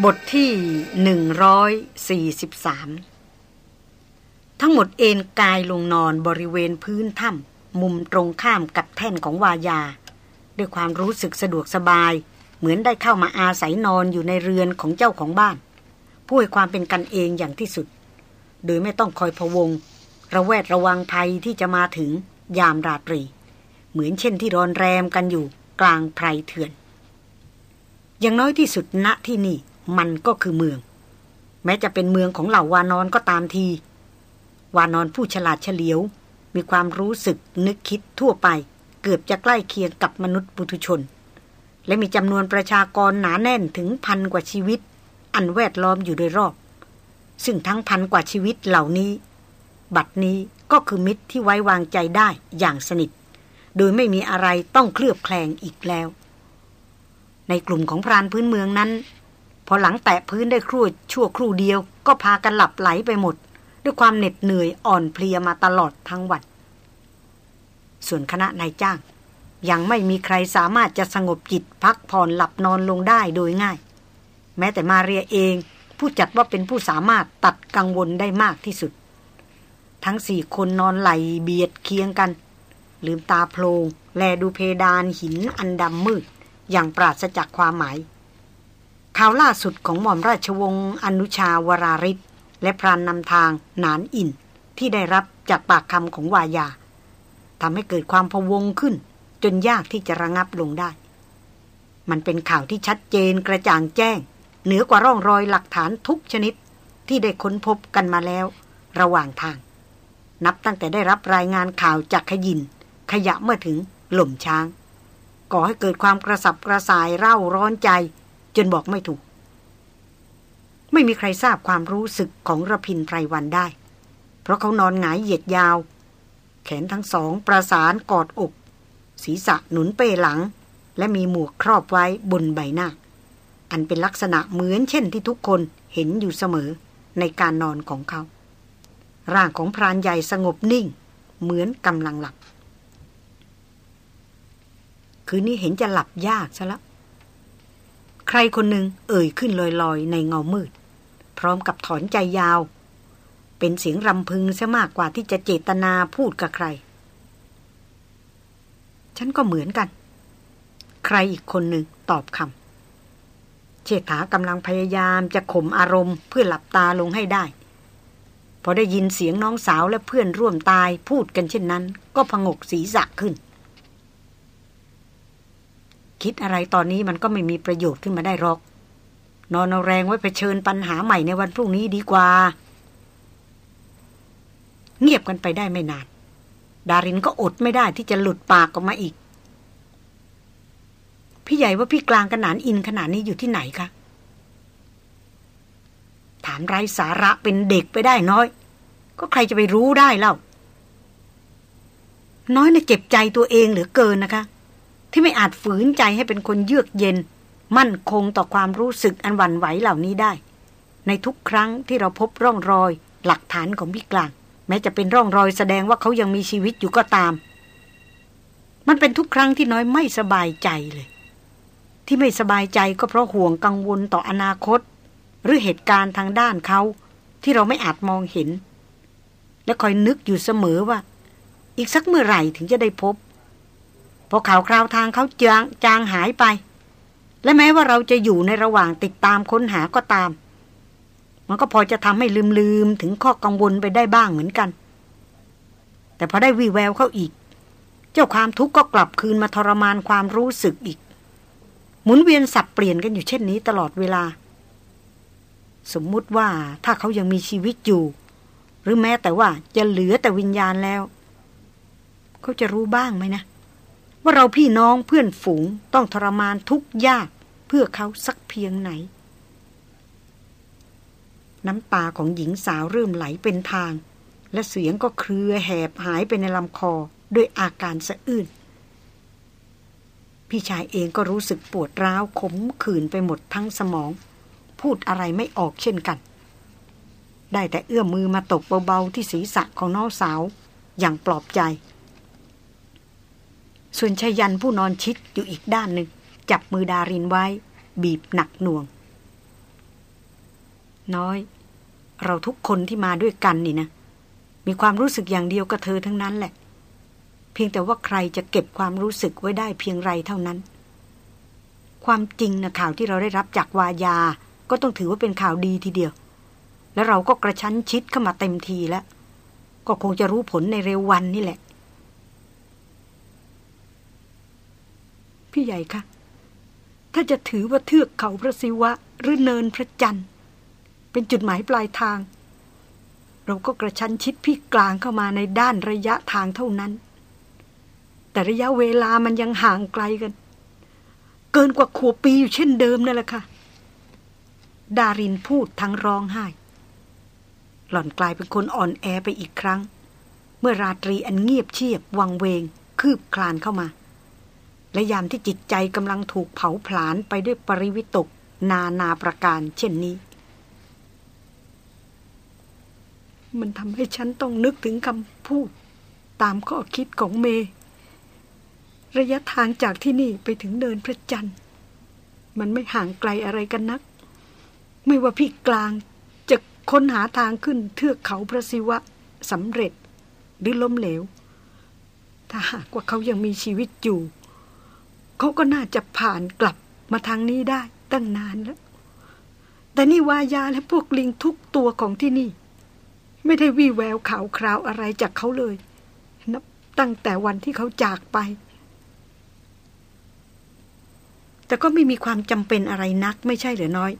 บทที่ 143 ทั้งหมดเอนกายลงนอนบริเวณพื้นถ้ำมุมตรงข้ามกับแท่นของวายา ด้วยความรู้สึกสะดวกสบาย เหมือนได้เข้ามาอาศัยนอนอยู่ในเรือนของเจ้าของบ้านผู้ให้ความเป็นกันเองอย่างที่สุด โดยไม่ต้องคอยพะวง ระแวดระวังภัยที่จะมาถึงยามราตรี เหมือนเช่นที่รอนแรมกันอยู่กลางไพรเถื่อน อย่างน้อยที่สุดณที่นี่ มันก็คือเมือง แม้จะเป็นเมืองของเหล่าวานอนก็ตามที วานอนผู้ฉลาดเฉลียว มีความรู้สึกนึกคิดทั่วไป เกือบจะใกล้เคียงกับมนุษย์ปุถุชน และมีจำนวนประชากรหนาแน่นถึงพันกว่าชีวิต อันแวดล้อมอยู่โดยรอบ ซึ่งทั้งพันกว่าชีวิตเหล่านี้ บัดนี้ก็คือมิตรที่ไว้วางใจได้อย่างสนิท โดยไม่มีอะไรต้องเคลือบแคลงอีกแล้ว ในกลุ่มของพรานพื้นเมืองนั้น พอหลังแตะพื้นได้ครู่ชั่วครู่เดียว ก็พากันหลับไหลไปหมด ด้วยความเหน็ดเหนื่อยอ่อนเพลียมาตลอดทั้งวัน ส่วนคณะนายจ้าง ยังไม่มีใครสามารถจะสงบจิตพักผ่อนหลับนอนลงได้โดยง่าย แม้แต่มาเรียเองผู้จัดว่าเป็นผู้สามารถตัดกังวลได้มากที่สุด ทั้งสี่คนนอนไหลเบียดเคียงกัน ลืมตาโพลงแลดูเพดานหินอันดำมืดอย่างปราศจากความหมาย ข่าวล่าสุดของหม่อมราชวงศ์อนุชาวราริศและพรานนำทางนานอินที่ได้รับจากปากคำของวายาทำให้เกิดความพวงขึ้น จนยากที่จะระงับลงได้ มันเป็นข่าวที่ชัดเจนกระจ่างแจ้ง เหนือกว่าร่องรอยหลักฐานทุกชนิดที่ได้ค้นพบกันมาแล้ว ระหว่างทาง นับตั้งแต่ได้รับรายงานข่าวจากขยิน ขยะเมื่อถึงหล่มช้าง ก่อให้เกิดความกระสับกระส่ายเร่าร้อนใจ จนบอกไม่ถูก ไม่มีใครทราบความรู้สึกของระพินไพรวันได้ เพราะเขานอนหงายเหยียดยาว แขนทั้งสองประสานกอดอก ศีรษะหนุนเป้หลัง และมีหมวกครอบไว้บนใบหน้า อันเป็นลักษณะเหมือนเช่นที่ทุกคนเห็นอยู่เสมอในการนอนของเขา ร่างของพรานใหญ่สงบนิ่ง เหมือนกำลังหลับ คืนนี้เห็นจะหลับยากซะแล้ว ใครคนหนึ่งเอ่ยขึ้นลอยๆ ในเงามืด พร้อมกับถอนใจยาว เป็นเสียงรำพึงซะมากกว่าที่จะเจตนาพูดกับใคร ฉันก็เหมือนกัน ใครอีกคนหนึ่งตอบคำเชษฐากำลังพยายามจะข่มอารมณ์เพื่อหลับตาลงให้ได้ พอได้ยินเสียงน้องสาวและเพื่อนร่วมตายพูดกันเช่นนั้น ก็พงกศีรษะขึ้น คิดอะไรตอนนี้มันก็ไม่มีประโยชน์ขึ้นมาได้หรอก นอนเอาแรงไว้เผชิญปัญหาใหม่ในวันพรุ่งนี้ดีกว่า เงียบกันไปได้ไม่นาน ดารินก็อดไม่ได้ที่จะหลุดปากออกมาอีก พี่ใหญ่ว่าพี่กลางกระหนานอินขนาดนี้อยู่ที่ไหนคะถามไร้สาระเป็นเด็กไปได้น้อย ก็ใครจะไปรู้ได้เล่า น้อยน่ะเจ็บใจตัวเองเหลือเกินนะคะ ที่ไม่อาจฝืนใจให้เป็นคนเยือกเย็น มั่นคงต่อความรู้สึกอันหวั่นไหวเหล่านี้ได้ ในทุกครั้งที่เราพบร่องรอย หลักฐานของพี่กลาง แม้จะเป็นร่องรอยแสดงว่าเขายังมีชีวิตอยู่ก็ตาม มันเป็นทุกครั้งที่น้อยไม่สบายใจเลย ที่ไม่สบายใจก็เพราะห่วงกังวลต่ออนาคต หรือเหตุการณ์ทางด้านเขา ที่เราไม่อาจมองเห็น และคอยนึกอยู่เสมอว่า อีกสักเมื่อไหร่ถึงจะได้พบ พอข่าวคราวทางเขาจางจางหายไป และแม้ว่าเราจะอยู่ในระหว่างติดตามค้นหาก็ตาม มันก็พอจะทำให้ลืมลืมถึงข้อกังวลไปได้บ้างเหมือนกัน แต่พอได้วีแววเข้าอีก เจ้าความทุกข์ก็กลับคืนมาทรมานความรู้สึกอีก หมุนเวียนสับเปลี่ยนกันอยู่เช่นนี้ตลอดเวลา สมมุติว่าถ้าเขายังมีชีวิตอยู่ หรือแม้แต่ว่าจะเหลือแต่วิญญาณแล้ว เขาจะรู้บ้างไหมนะ ว่าเราพี่น้องเพื่อนฝูงต้องทรมานทุกยากเพื่อเขาสักเพียงไหน น้ำตาของหญิงสาวเริ่มไหลเป็นทาง และเสียงก็เครือแหบหายไปในลำคอด้วยอาการสะอื้นพี่ชายเองก็รู้สึกปวดร้าวขมขื่นไปหมดทั้งสมอง พูดอะไรไม่ออกเช่นกัน ได้แต่เอื้อมมือมาตกเบาๆที่ศีรษะของน้องสาว อย่างปลอบใจ ส่วนชายันผู้นอนชิดอยู่อีกด้านหนึ่ง จับมือดารินไว้ บีบหนักหน่วง น้อย เราทุกคนที่มาด้วยกันนี่นะ มีความรู้สึกอย่างเดียวกับเธอทั้งนั้นแหละ เพียงแต่ว่าใครจะเก็บความรู้สึกไว้ได้เพียงไรเท่านั้น ความจริงนะข่าวที่เราได้รับจากวายา ก็ต้องถือว่าเป็นข่าวดีทีเดียว แล้วเราก็กระชั้นชิดเข้ามาเต็มทีแล้ว ก็คงจะรู้ผลในเร็ววันนี่แหละ พี่ใหญ่คะถ้าจะถือว่าเทือกเขาพระศิวะ หรือเนินพระจันทร์ เป็นจุดหมายปลายทาง เราก็กระชั้นชิดพี่กลางเข้ามาในด้านระยะทางเท่านั้น แต่ระยะเวลามันยังห่างไกลกัน เกินกว่าขวบปีอยู่เช่นเดิมนั่นแหละค่ะดารินพูดทั้งร้องไห้ หล่อนกลายเป็นคนอ่อนแอไปอีกครั้ง เมื่อราตรีอันเงียบเชียบวังเวง คืบคลานเข้ามา และยามที่จิตใจกำลังถูกเผาผลาญไปด้วยปริวิตก นานาประการเช่นนี้ มันทำให้ฉันต้องนึกถึงคำพูด ตามข้อคิดของเม ระยะทางจากที่นี่ไปถึงเดินพระจันทร์ มันไม่ห่างไกลอะไรกันนัก ไม่ว่าพี่กลางจะค้นหาทางขึ้นเทือกเขาพระศิวะสำเร็จหรือล้มเหลว ถ้าหากว่าเขายังมีชีวิตอยู่ เขาก็น่าจะผ่านกลับมาทางนี้ได้ตั้งนานแล้ว แต่นี่วายาและพวกลิงทุกตัวของที่นี่ ไม่ได้วี่แววข่าวคราวอะไรจากเขาเลย นับตั้งแต่วันที่เขาจากไป แต่ก็ไม่มีความจำเป็นอะไรนักไม่ใช่หรือน้อย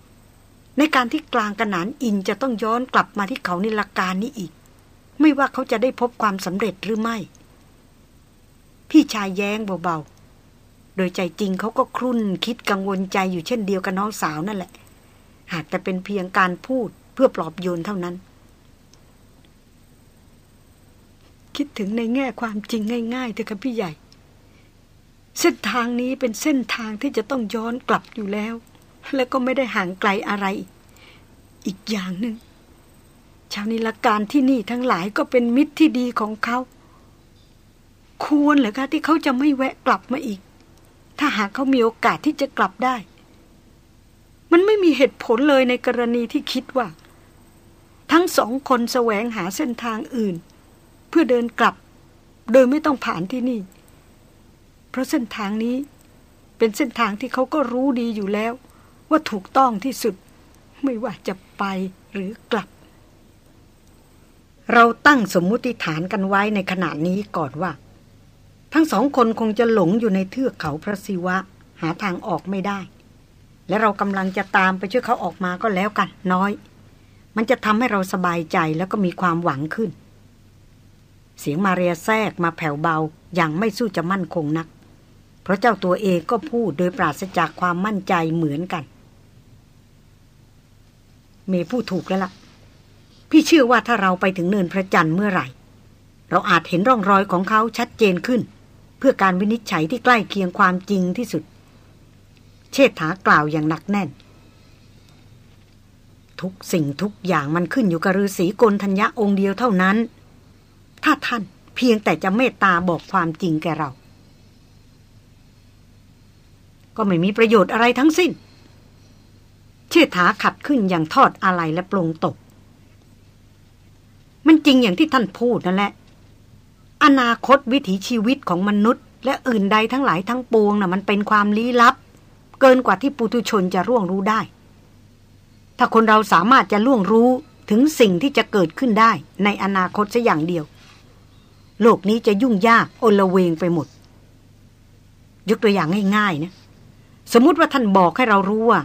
ในการที่กลางกระนานอินจะต้องย้อนกลับมาที่เขานิลการนี้อีก ไม่ว่าเขาจะได้พบความสำเร็จหรือไม่ พี่ชายแย้งเบา โดยใจจริงเขาก็ครุ่นคิดกังวลใจอยู่เช่นเดียวกับน้องสาวนั่นแหละ หากแต่เป็นเพียงการพูดเพื่อปลอบโยนเท่านั้น คิดถึงในแง่ความจริงง่ายๆเถอะครับพี่ใหญ่ เส้นทางนี้เป็นเส้นทางที่จะต้องย้อนกลับอยู่แล้ว และก็ไม่ได้ห่างไกลอะไร อีกอย่างหนึ่งชาวนิลการที่นี่ทั้งหลายก็เป็นมิตรที่ดีของเขา ควรเหรอคะที่เขาจะไม่แวะกลับมาอีก ถ้าหากเขามีโอกาสที่จะกลับได้ มันไม่มีเหตุผลเลยในกรณีที่คิดว่า ทั้งสองคนแสวงหาเส้นทางอื่น เพื่อเดินกลับ โดยไม่ต้องผ่านที่นี่ เพราะเส้นทางนี้เป็นเส้นทางที่เขาก็รู้ดีอยู่แล้ว ว่าถูกต้องที่สุด ไม่ว่าจะไปหรือกลับ เราตั้งสมมุติฐานกันไว้ในขณะนี้ก่อนว่า ทั้งสองคนคงจะหลงอยู่ในเทือกเขาพระศิวะ หาทางออกไม่ได้ และเรากำลังจะตามไปช่วยเขาออกมาก็แล้วกัน น้อย มันจะทำให้เราสบายใจแล้วก็มีความหวังขึ้น เสียงมาเรียแทรกมาแผ่วเบาอย่างไม่สู้จะมั่นคงนัก เพราะเจ้าตัวเองก็พูดโดยปราศจากความมั่นใจเหมือนกัน เมพูดถูกแล้วละ่ะ พี่เชื่อว่าถ้าเราไปถึงเนินพระจันทร์เมื่อไหร่เราอาจเห็นร่องรอยของเขาชัดเจนขึ้น พื่อการวินิจฉัยที่ใกล้เคียงความจริงที่สุด เชษฐากล่าวอย่างหนักแน่น ทุกสิ่งทุกอย่างมันขึ้นอยู่กับฤาษีกลธัญญะองค์เดียวเท่านั้น ถ้าท่านเพียงแต่จะเมตตาบอกความจริงแก่เรา ก็ไม่มีประโยชน์อะไรทั้งสิ้น เชษฐาขัดขึ้นอย่างทอดอะไรและปลงตก มันจริงอย่างที่ท่านพูดนั่นแหละ อนาคตวิถีชีวิตของมนุษย์ และอื่นใดทั้งหลายทั้งปวงนะ่ะมันเป็นความลี้ลับ เกินกว่าที่ปุถุชนจะร่วงรู้ได้ ถ้าคนเราสามารถจะล่วงรู้ถึงสิ่งที่จะเกิดขึ้นได้ในอนาคตสัอย่างเดียว โลกนี้จะยุ่งยากโอลเวงไปหมด ยกตัวอย่างง่ายๆนะสมมติว่าท่านบอกให้เรารู้ว่า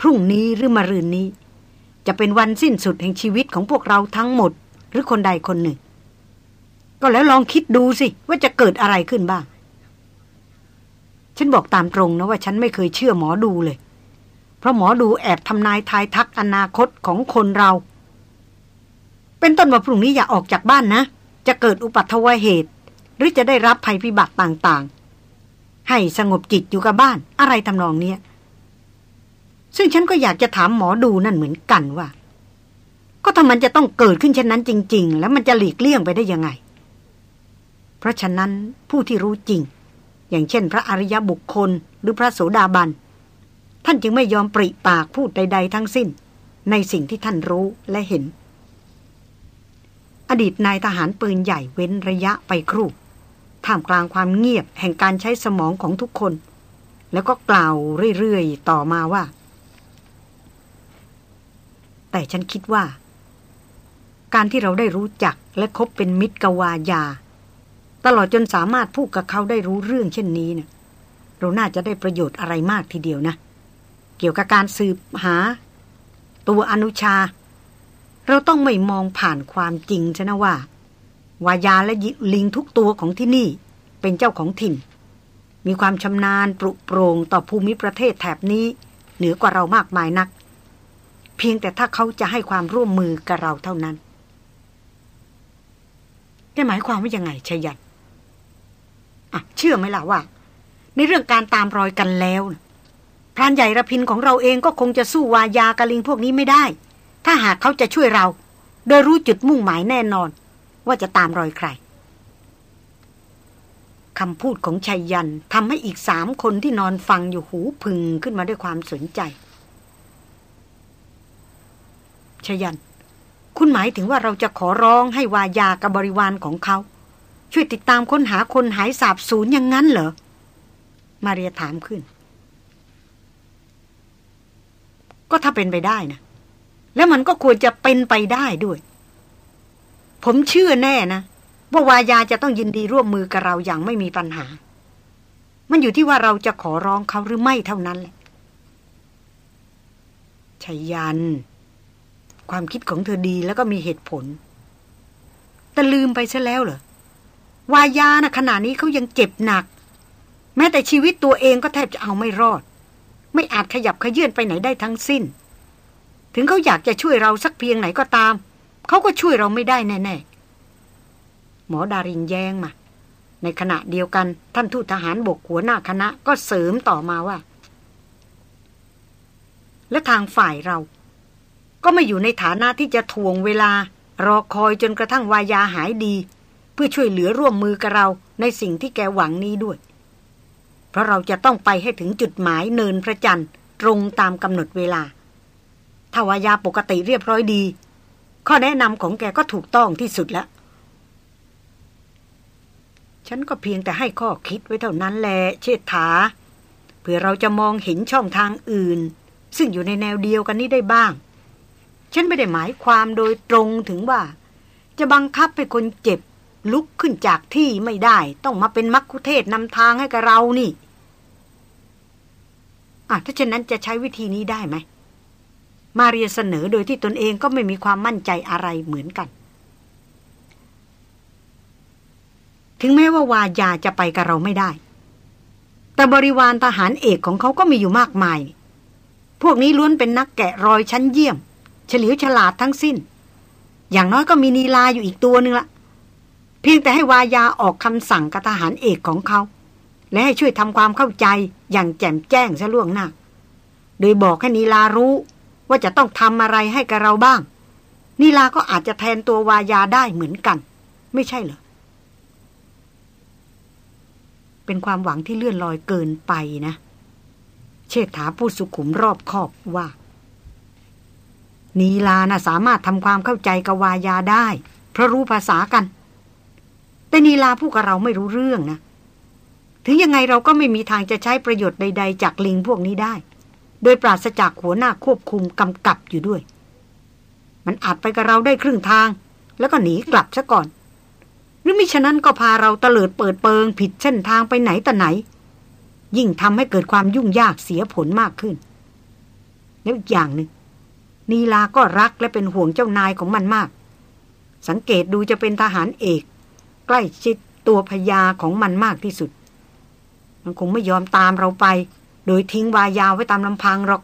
พรุ่งนี้หรือมะรืนนี้ จะเป็นวันสิ้นสุดแห่งชีวิตของพวกเราทั้งหมด หรือคนใดคนหนึ่ง ก็แล้วลองคิดดูสิ ว่าจะเกิดอะไรขึ้นบ้าง ฉันบอกตามตรงนะว่าฉันไม่เคยเชื่อหมอดูเลย เพราะหมอดูแอบทำนายทายทักอนาคตของคนเรา เป็นต้นว่าพรุ่งนี้อย่าออกจากบ้านนะ จะเกิดอุปัตวเหตุ หรือจะได้รับภัยพิบัติต่างๆ ให้สงบจิตอยู่กับบ้าน อะไรทำนองเนี้ยซึ่งฉันก็อยากจะถามหมอดูนั่นเหมือนกันว่า ก็ถ้ามันจะต้องเกิดขึ้นเช่นนั้นจริง ๆ แล้วมันจะหลีกเลี่ยงไปได้ยังไง เพราะฉะนั้นผู้ที่รู้จริง อย่างเช่น พระอริยบุคคลหรือพระโสดาบัน ท่านจึงไม่ยอมปริปากพูดใด ๆ ทั้งสิ้น ในสิ่งที่ท่านรู้และเห็น อดีตนายทหารปืนใหญ่เว้นระยะไปครู่ท่ามกลางความเงียบแห่งการใช้สมองของทุกคน แล้วก็กล่าวเรื่อยๆต่อมาว่า แต่ฉันคิดว่า การที่เราได้รู้จักและคบเป็นมิตรกวายา ตลอดจนสามารถพูดกับเขาได้รู้เรื่องเช่นนี้เนะเราน่าจะได้ประโยชน์อะไรมากทีเดียวนะ เกี่ยวกับการสืบหา ตัวอนุชา เราต้องไม่มองผ่านความจริงชนะว่าวายาและลิงทุกตัวของที่นี่ เป็นเจ้าของถิ่น มีความชำนาญปรุโปรงต่อภูมิประเทศแถบนี้ เหนือกว่าเรามากมายนัก เพียงแต่ถ้าเขาจะให้ความร่วมมือกับเราเท่านั้นได้หมายความว่ายังไงชยัน อะเชื่อไหมล่ะว่า ในเรื่องการตามรอยกันแล้วพรานใหญ่ระพินของเราเองก็คงจะสู้วายากะลิงพวกนี้ไม่ได้ ถ้าหากเขาจะช่วยเรา โดยรู้จุดมุ่งหมายแน่นอน ว่าจะตามรอยใครคำพูดของชัยยันทำให้อีกสามคนที่นอนฟังอยู่หูพึงขึ้นมาด้วยความสนใจชยัน คุณหมายถึงว่าเราจะขอร้องให้วายากับบริวารของเขา ช่วยติดตามค้นหาคนหายสาบสูญอย่างนั้นเหรอ มาเรียถามขึ้น ก็ถ้าเป็นไปได้นะ แล้วมันก็ควรจะเป็นไปได้ด้วย ผมเชื่อแน่นะ ว่าวายาจะต้องยินดีร่วมมือกับเราอย่างไม่มีปัญหา มันอยู่ที่ว่าเราจะขอร้องเขาหรือไม่เท่านั้นแหละชยัน ความคิดของเธอดีแล้วก็มีเหตุผล แต่ลืมไปซะแล้วเหรอ วายานะขณะนี้เขายังเจ็บหนัก แม้แต่ชีวิตตัวเองก็แทบจะเอาไม่รอด ไม่อาจขยับขยื่นไปไหนได้ทั้งสิ้น ถึงเขาอยากจะช่วยเราสักเพียงไหนก็ตาม เขาก็ช่วยเราไม่ได้แน่ๆ หมอดารินแย้งมา ในขณะเดียวกันท่านทูตทหารบกหัวหน้าคณะก็เสริมต่อมาว่า และทางฝ่ายเรา ก็ไม่อยู่ในฐานะที่จะทวงเวลารอคอยจนกระทั่งวายาหายดี เพื่อช่วยเหลือร่วมมือกับเราในสิ่งที่แกหวังนี้ด้วย เพราะเราจะต้องไปให้ถึงจุดหมายเนินพระจันทร์ตรงตามกำหนดเวลา ถ้าวายาปกติเรียบร้อยดี ข้อแนะนำของแกก็ถูกต้องที่สุดแล้ว ฉันก็เพียงแต่ให้ข้อคิดไว้เท่านั้นแหละเชษฐาเพื่อเราจะมองเห็นช่องทางอื่น ซึ่งอยู่ในแนวเดียวกันนี้ได้บ้าง ฉันไม่ได้หมายความโดยตรงถึงว่า จะบังคับให้คนเจ็บ ลุกขึ้นจากที่ไม่ได้ ต้องมาเป็นมักคุเทศนำทางให้กับเรานี่อะถ้าเช่นนั้นจะใช้วิธีนี้ได้ไหม มาเรียเสนอโดยที่ตนเองก็ไม่มีความมั่นใจอะไรเหมือนกัน ถึงแม้ว่าวายาจะไปกับเราไม่ได้ แต่บริวารทหารเอกของเขาก็มีอยู่มากมาย พวกนี้ล้วนเป็นนักแกะรอยชั้นเยี่ยม เฉลียวฉลาดทั้งสิ้น อย่างน้อยก็มีนีลาอยู่อีกตัวหนึ่งละ เพียงแต่ให้วายาออกคำสั่งกับทหารเอกของเขา และให้ช่วยทำความเข้าใจอย่างแจ่มแจ้งซะล่วงหน้า โดยบอกให้นีลารู้ว่าจะต้องทำอะไรให้กับเราบ้าง นีลาก็อาจจะแทนตัววายาได้เหมือนกัน ไม่ใช่เหรอ เป็นความหวังที่เลื่อนลอยเกินไปนะ เชษฐาพูดสุขุมรอบคอบว่านีลานะ่ะสามารถทำความเข้าใจกับวายาได้ เพราะรู้ภาษากัน แต่นีลาพูดกับเราไม่รู้เรื่องนะ ถึงยังไงเราก็ไม่มีทางจะใช้ประโยชน์ใด ๆ จากลิงพวกนี้ได้ โดยปราศจากหัวหน้าควบคุมกำกับอยู่ด้วย มันอาจไปกับเราได้ครึ่งทาง แล้วก็หนีกลับซะก่อน หรือมิฉะนั้นก็พาเราเตลิดเปิดเปิง ผิดเส้นทางไปไหนแต่ไหน ยิ่งทำให้เกิดความยุ่งยากเสียผลมากขึ้น แล้วอีกอย่างหนึ่งนีลาก็รักและเป็นห่วงเจ้านายของมันมาก สังเกตดูจะเป็นทหารเอก ใกล้ชิดตัวพญาของมันมากที่สุด มันคงไม่ยอมตามเราไป โดยทิ้งวายาวไว้ตามลำพังหรอก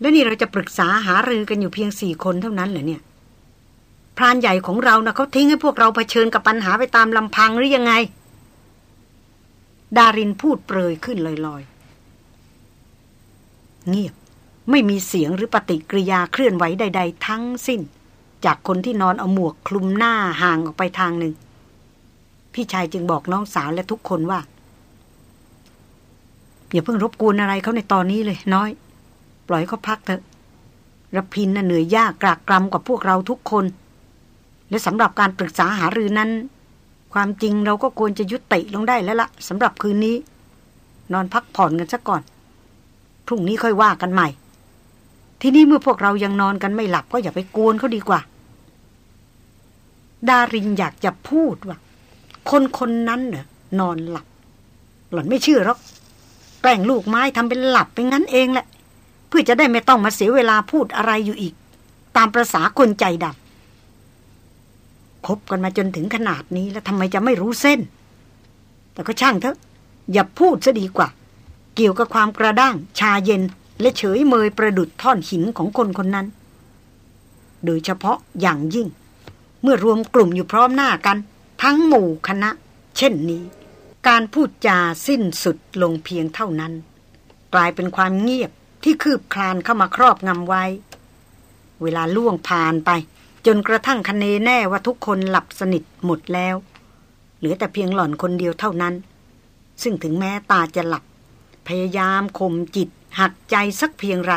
แล้วนี่เราจะปรึกษาหารือกันอยู่เพียงสี่คนเท่านั้นเหรอเนี่ยพรานใหญ่ของเรานะเขาทิ้งให้พวกเราเผชิญกับปัญหาไปตามลำพังหรือยังไง ดารินพูดเปรยขึ้นลอยๆ เงียบไม่มีเสียงหรือปฏิกิริยาเคลื่อนไหวใด ๆ ทั้งสิ้น จากคนที่นอนเอาหมวกคลุมหน้าห่างออกไปทางหนึ่ง พี่ชายจึงบอกน้องสาวและทุกคนว่า อย่าเพิ่งรบกวนอะไรเขาในตอนนี้เลยน้อย ปล่อยเขาพักเถอะระพินน่ะเหนื่อยยากกรากกรำกว่าพวกเราทุกคน และสำหรับการปรึกษาหารือนั้น ความจริงเราก็ควรจะยุติลงได้แล้วละ่ะสำหรับคืนนี้ นอนพักผ่อนกันซะก่อนพรุ่งนี้ค่อยว่ากันใหม่ ที่นี่เมื่อพวกเรายังนอนกันไม่หลับก็อย่าไปกวนเขาดีกว่า ดารินอยากจะพูดว่า คนคนนั้นเน่ะนอนหลับ หล่อนไม่เชื่อหรอกแกล้งลูกไม้ทำเป็นหลับไปงั้นเองแหละ เพื่อจะได้ไม่ต้องมาเสียเวลาพูดอะไรอยู่อีก ตามประษาคนใจดำคบกันมาจนถึงขนาดนี้แล้วทำไมจะไม่รู้เส้น แต่ก็ช่างเถอะ อย่าพูดซะดีกว่า เกี่ยวกับความกระด้าง ชาเย็น และเฉยเมยประดุดท่อนหินของคนคนนั้น โดยเฉพาะอย่างยิ่ง เมื่อรวมกลุ่มอยู่พร้อมหน้ากัน ทั้งหมู่คณะ เช่นนี้ การพูดจาสิ้นสุดลงเพียงเท่านั้น กลายเป็นความเงียบที่คืบคลานเข้ามาครอบงำไว้ เวลาล่วงผ่านไป จนกระทั่งคเนแน่ว่าทุกคนหลับสนิทหมดแล้ว เหลือแต่เพียงหล่อนคนเดียวเท่านั้น ซึ่งถึงแม้ตาจะหลับ พยายามข่มจิต หักใจสักเพียงไร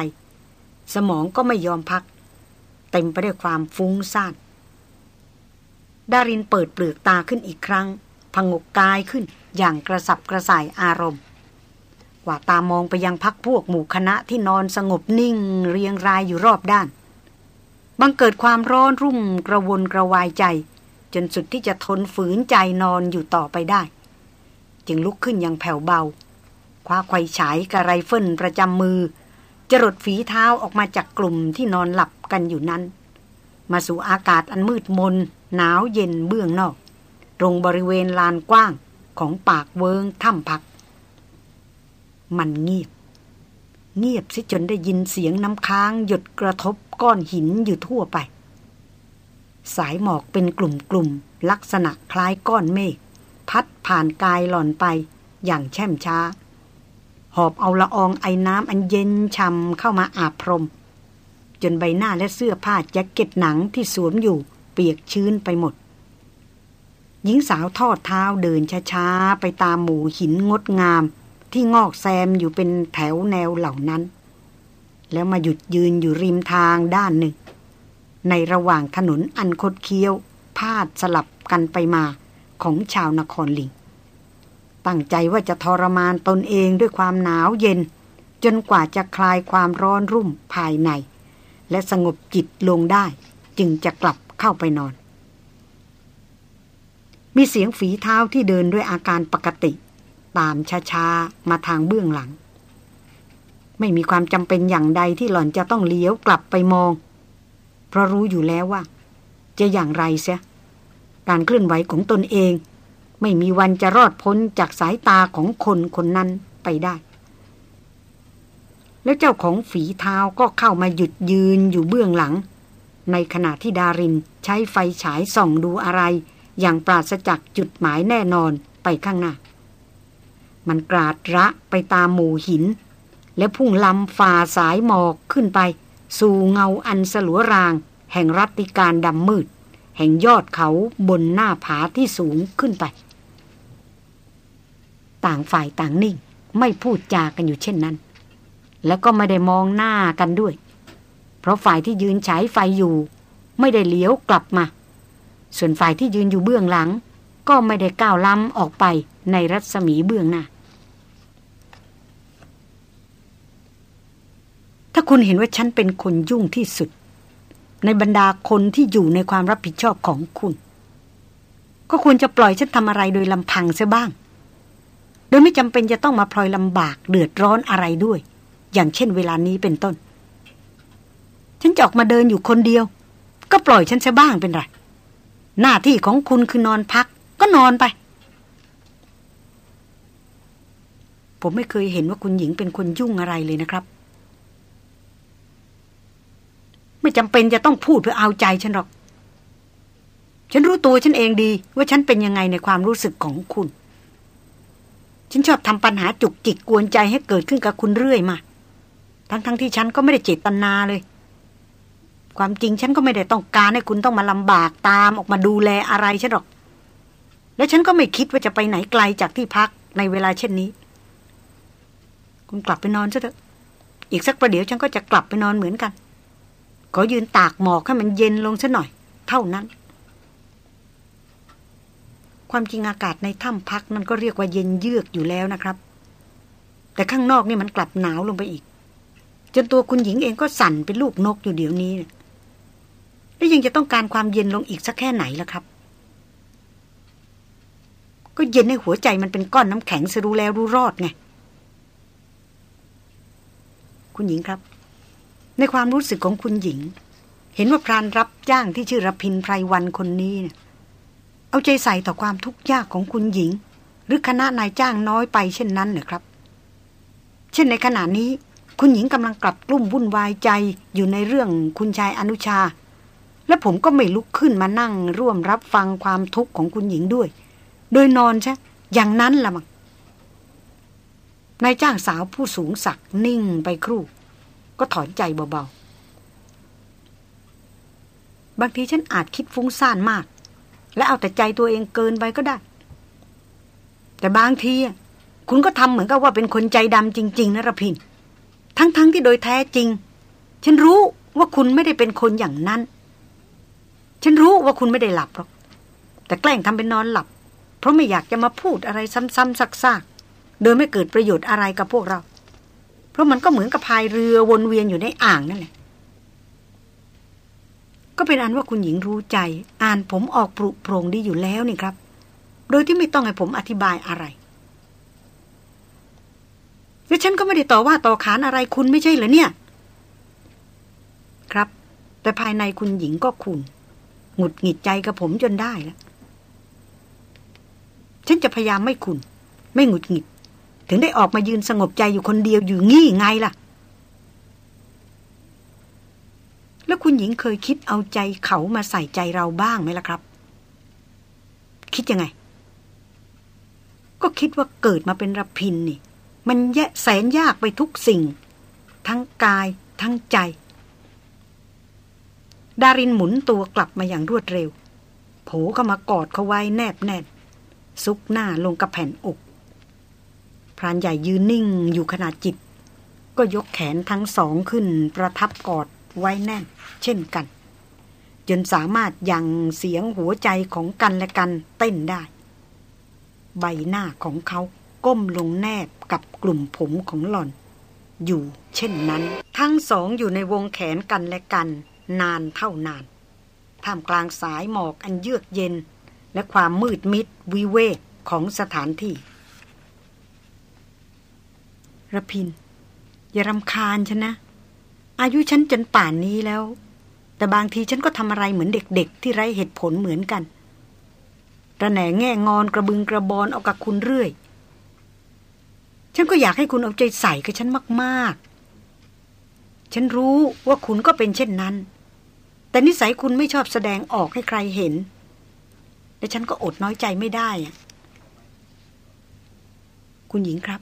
สมองก็ไม่ยอมพัก เต็มไปด้วยความฟุ้งซ่าน ดารินเปิดเปลือกตาขึ้นอีกครั้ง พงกกายขึ้นอย่างกระสับกระส่ายอารมณ์กว่าตามองไปยังพักพวกหมู่คณะที่นอนสงบนิ่งเรียงรายอยู่รอบด้าน บังเกิดความร้อนรุ่มกระวนกระวายใจ จนสุดที่จะทนฝืนใจนอนอยู่ต่อไปได้ จึงลุกขึ้นอย่างแผ่วเบา คว้าไขวฉายกระไรเฟินประจำมือ จรดฝีเท้าออกมาจากกลุ่มที่นอนหลับกันอยู่นั้น มาสู่อากาศอันมืดมน หนาวเย็นเบื้องนอก ตรงบริเวณลานกว้างของปากเวิงถ้ำพัก มันเงียบ เงียบสิจนได้ยินเสียงน้ำค้างหยดกระทบก้อนหินอยู่ทั่วไป สายหมอกเป็นกลุ่มๆลักษณะคล้ายก้อนเมฆพัดผ่านกายหล่อนไปอย่างแช่มช้า หอบเอาละอองไอ้น้ำอันเย็นช่ำเข้ามาอาบพรม จนใบหน้าและเสื้อผ้าแจ็คเก็ตหนังที่สวมอยู่ เปียกชื้นไปหมด หญิงสาวทอดเท้าเดินช้าๆ ไปตามหมู่หินงดงาม ที่งอกแซมอยู่เป็นแถวแนวเหล่านั้น แล้วมาหยุดยืนอยู่ริมทางด้านหนึ่ง ในระหว่างถนนอันคดเคี้ยว พาดสลับกันไปมาของชาวนครลิงตั้งใจว่าจะทรมานตนเองด้วยความหนาวเย็น จนกว่าจะคลายความร้อนรุ่มภายใน และสงบจิตลงได้ จึงจะกลับ เข้าไปนอน มีเสียงฝีเท้าที่เดินด้วยอาการปกติ ตามช้าๆ มาทางเบื้องหลัง ไม่มีความจำเป็นอย่างใดที่หล่อนจะต้องเลี้ยวกลับไปมอง เพราะรู้อยู่แล้วว่า จะอย่างไรเสีย การเคลื่อนไหวของตนเอง ไม่มีวันจะรอดพ้นจากสายตาของคนคนนั้นไปได้แล้วเจ้าของฝีเท้าก็เข้ามาหยุดยืนอยู่เบื้องหลัง ในขณะที่ดารินใช้ไฟฉายส่องดูอะไร อย่างปราศจากจุดหมายแน่นอนไปข้างหน้า มันกราดระไปตามหมู่หิน และพุ่งลำฝ่าสายหมอกขึ้นไป สู่เงาอันสลัวราง แห่งรัติการดำมืด แห่งยอดเขาบนหน้าผาที่สูงขึ้นไป ต่างฝ่ายต่างนิ่ง ไม่พูดจากันอยู่เช่นนั้น แล้วก็ไม่ได้มองหน้ากันด้วย เพราะฝ่ายที่ยืนฉายไฟอยู่ ไม่ได้เลี้ยวกลับมา ส่วนฝ่ายที่ยืนอยู่เบื้องหลัง ก็ไม่ได้ก้าวล้ำออกไปในรัศมีเบื้องหน้า ถ้าคุณเห็นว่าฉันเป็นคนยุ่งที่สุด ในบรรดาคนที่อยู่ในความรับผิดชอบของคุณ ก็ควรจะปล่อยฉันทำอะไรโดยลำพังเสียบ้าง โดยไม่จำเป็นจะต้องมาพลอยลำบากเดือดร้อนอะไรด้วย อย่างเช่นเวลานี้เป็นต้น ฉันจะออกมาเดินอยู่คนเดียว ก็ปล่อยฉันเสียบ้างเป็นไร หน้าที่ของคุณคือนอนพัก ก็นอนไป ผมไม่เคยเห็นว่าคุณหญิงเป็นคนยุ่งอะไรเลยนะครับ ไม่จำเป็นจะต้องพูดเพื่อเอาใจฉันหรอก ฉันรู้ตัวฉันเองดี ว่าฉันเป็นยังไงในความรู้สึกของคุณ ฉันชอบทำปัญหาจุกจิกกวนใจให้เกิดขึ้นกับคุณเรื่อยมา ทั้งๆทที่ฉันก็ไม่ได้เจตนาเลย ความจริงฉันก็ไม่ได้ต้องการให้คุณต้องมาลำบากตามออกมาดูแลอะไรฉันหรอก และฉันก็ไม่คิดว่าจะไปไหนไกลจากที่พักในเวลาเช่นนี้ คุณกลับไปนอนซะเถอะ อีกสักประเดี๋ยวฉันก็จะกลับไปนอนเหมือนกัน ขอยืนตากหมอกให้มันเย็นลงซะหน่อย เท่านั้น ความจริงอากาศในถ้ำพักนั่นก็เรียกว่าเย็นเยือกอยู่แล้วนะครับ แต่ข้างนอกนี่มันกลับหนาวลงไปอีกจนตัวคุณหญิงเองก็สั่นเป็นลูกนกอยู่เดี๋ยวนี้ แล้วยังจะต้องการความเย็นลงอีกสักแค่ไหนล่ะครับ ก็เย็นในหัวใจมันเป็นก้อนน้ำแข็งสรู้แล้วรู้รอดไง คุณหญิงครับ ในความรู้สึกของคุณหญิง เห็นว่าพรานรับจ้างที่ชื่อรพินไพรวันคนนี้เนี่ยเอาใจใส่ต่อความทุกข์ยากของคุณหญิง หรือคณะนายจ้างน้อยไปเช่นนั้นเหรอครับ เช่นในขณะนี้ คุณหญิงกำลังกลับกลุ่มวุ่นวายใจอยู่ในเรื่องคุณชายอนุชา และผมก็ไม่ลุกขึ้นมานั่งร่วมรับฟังความทุกข์ของคุณหญิงด้วย โดยนอนใช่อย่างนั้นละมั้งนายจ้างสาวผู้สูงศักดิ์นิ่งไปครู่ ก็ถอนใจเบาๆ บางทีฉันอาจคิดฟุ้งซ่านมาก และเอาแต่ใจตัวเองเกินไปก็ได้ แต่บางทีคุณก็ทำเหมือนกับว่าเป็นคนใจดำจริง ๆนะระพิน ทั้งๆทที่โดยแท้จริง ฉันรู้ว่าคุณไม่ได้เป็นคนอย่างนั้น ฉันรู้ว่าคุณไม่ได้หลับหรอก แต่แกล้งทำเป็นนอนหลับ เพราะไม่อยากจะมาพูดอะไรซ้ำๆซักๆ โดยไม่เกิดประโยชน์อะไรกับพวกเรา เพราะมันก็เหมือนกับพายเรือวนเวียนอยู่ในอ่างนั่นแหละ ก็เป็นอันว่าคุณหญิงรู้ใจ อ่านผมออกปรุโปรงดีอยู่แล้วนี่ครับ โดยที่ไม่ต้องให้ผมอธิบายอะไรและฉันก็ไม่ได้ต่อว่าต่อขานอะไรคุณไม่ใช่เหรอเนี่ย ครับ แต่ภายในคุณหญิงก็คุณ หงุดหงิดใจกับผมจนได้แล้วฉันจะพยายามไม่คุณไม่หงุดหงิด ถึงได้ออกมายืนสงบใจอยู่คนเดียวอยู่งี้ไงล่ะ แล้วคุณหญิงเคยคิดเอาใจเขามาใส่ใจเราบ้างไหมล่ะครับ คิดยังไง ก็คิดว่าเกิดมาเป็นรพินนี่ มันแยะแสนยากไปทุกสิ่ง ทั้งกายทั้งใจ ดารินหมุนตัวกลับมาอย่างรวดเร็ว โผเข้ามากอดเขาไว้แนบแน่นซุกหน้าลงกับแผ่นอก พรานใหญ่ยืนนิ่งอยู่ขนาดจิต ก็ยกแขนทั้งสองขึ้นประทับกอดไว้แน่น เช่นกัน จนสามารถยังเสียงหัวใจของกันและกันเต้นได้ ใบหน้าของเขาก้มลงแนบกับกลุ่มผมของหล่อน อยู่เช่นนั้น ทั้งสองอยู่ในวงแขนกันและกัน นานเท่านาน ท่ามกลางสายหมอกอันเยือกเย็น และความมืดมิดวิเวกของสถานที่ระพิน อย่ารำคาญฉันนะ อายุฉันจนป่านนี้แล้ว แต่บางทีฉันก็ทำอะไรเหมือนเด็กๆ ที่ไร้เหตุผลเหมือนกันระแหน่แง่งอนกระบึงกระบอนเอากับคุณเรื่อย ฉันก็อยากให้คุณเอาใจใส่กับฉันมาก ๆ ฉันรู้ว่าคุณก็เป็นเช่นนั้น แต่นิสัยคุณไม่ชอบแสดงออกให้ใครเห็น และฉันก็อดน้อยใจไม่ได้ คุณหญิงครับ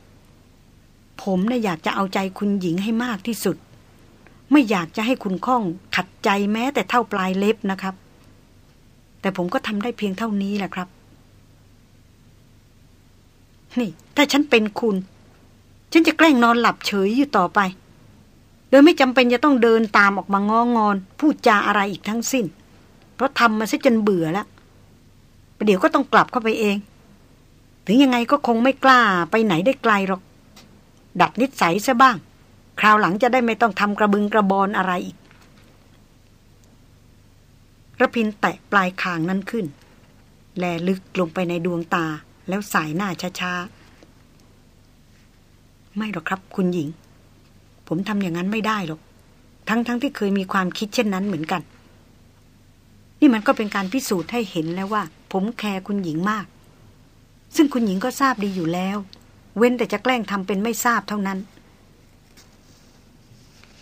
ผมนะ่ะอยากจะเอาใจคุณหญิงให้มากที่สุด ไม่อยากจะให้คุณข้องขัดใจแม้แต่เท่าปลายเล็บนะครับ แต่ผมก็ทำได้เพียงเท่านี้แหละครับ นี่ ถ้าฉันเป็นคุณ ฉันจะแกล้งนอนหลับเฉยอยู่ต่อไป ดยไม่จำเป็นจะต้องเดินตามออกมางองอน พูดจาอะไรอีกทั้งสิ้น เพราะทำมาซะจนเบื่อแล้วประเดี๋ยวก็ต้องกลับเข้าไปเอง ถึงยังไงก็คงไม่กล้าไปไหนได้ไกลหรอก ดัดนิสัยซะบ้าง คราวหลังจะได้ไม่ต้องทำกระบึงกระบอนอะไรอีกระพินแตะปลายคางนั้นขึ้น แลลึกลงไปในดวงตาแล้วสายหน้าช้าๆ ไม่หรอกครับคุณหญิง ผมทำอย่างนั้นไม่ได้หรอก ทั้งๆทที่เคยมีความคิดเช่นนั้นเหมือนกัน นี่มันก็เป็นการพิสูจน์ให้เห็นแล้วว่า ผมแคร์คุณหญิงมาก ซึ่งคุณหญิงก็ทราบดีอยู่แล้ว เว้นแต่จะแกล้งทำเป็นไม่ทราบเท่านั้น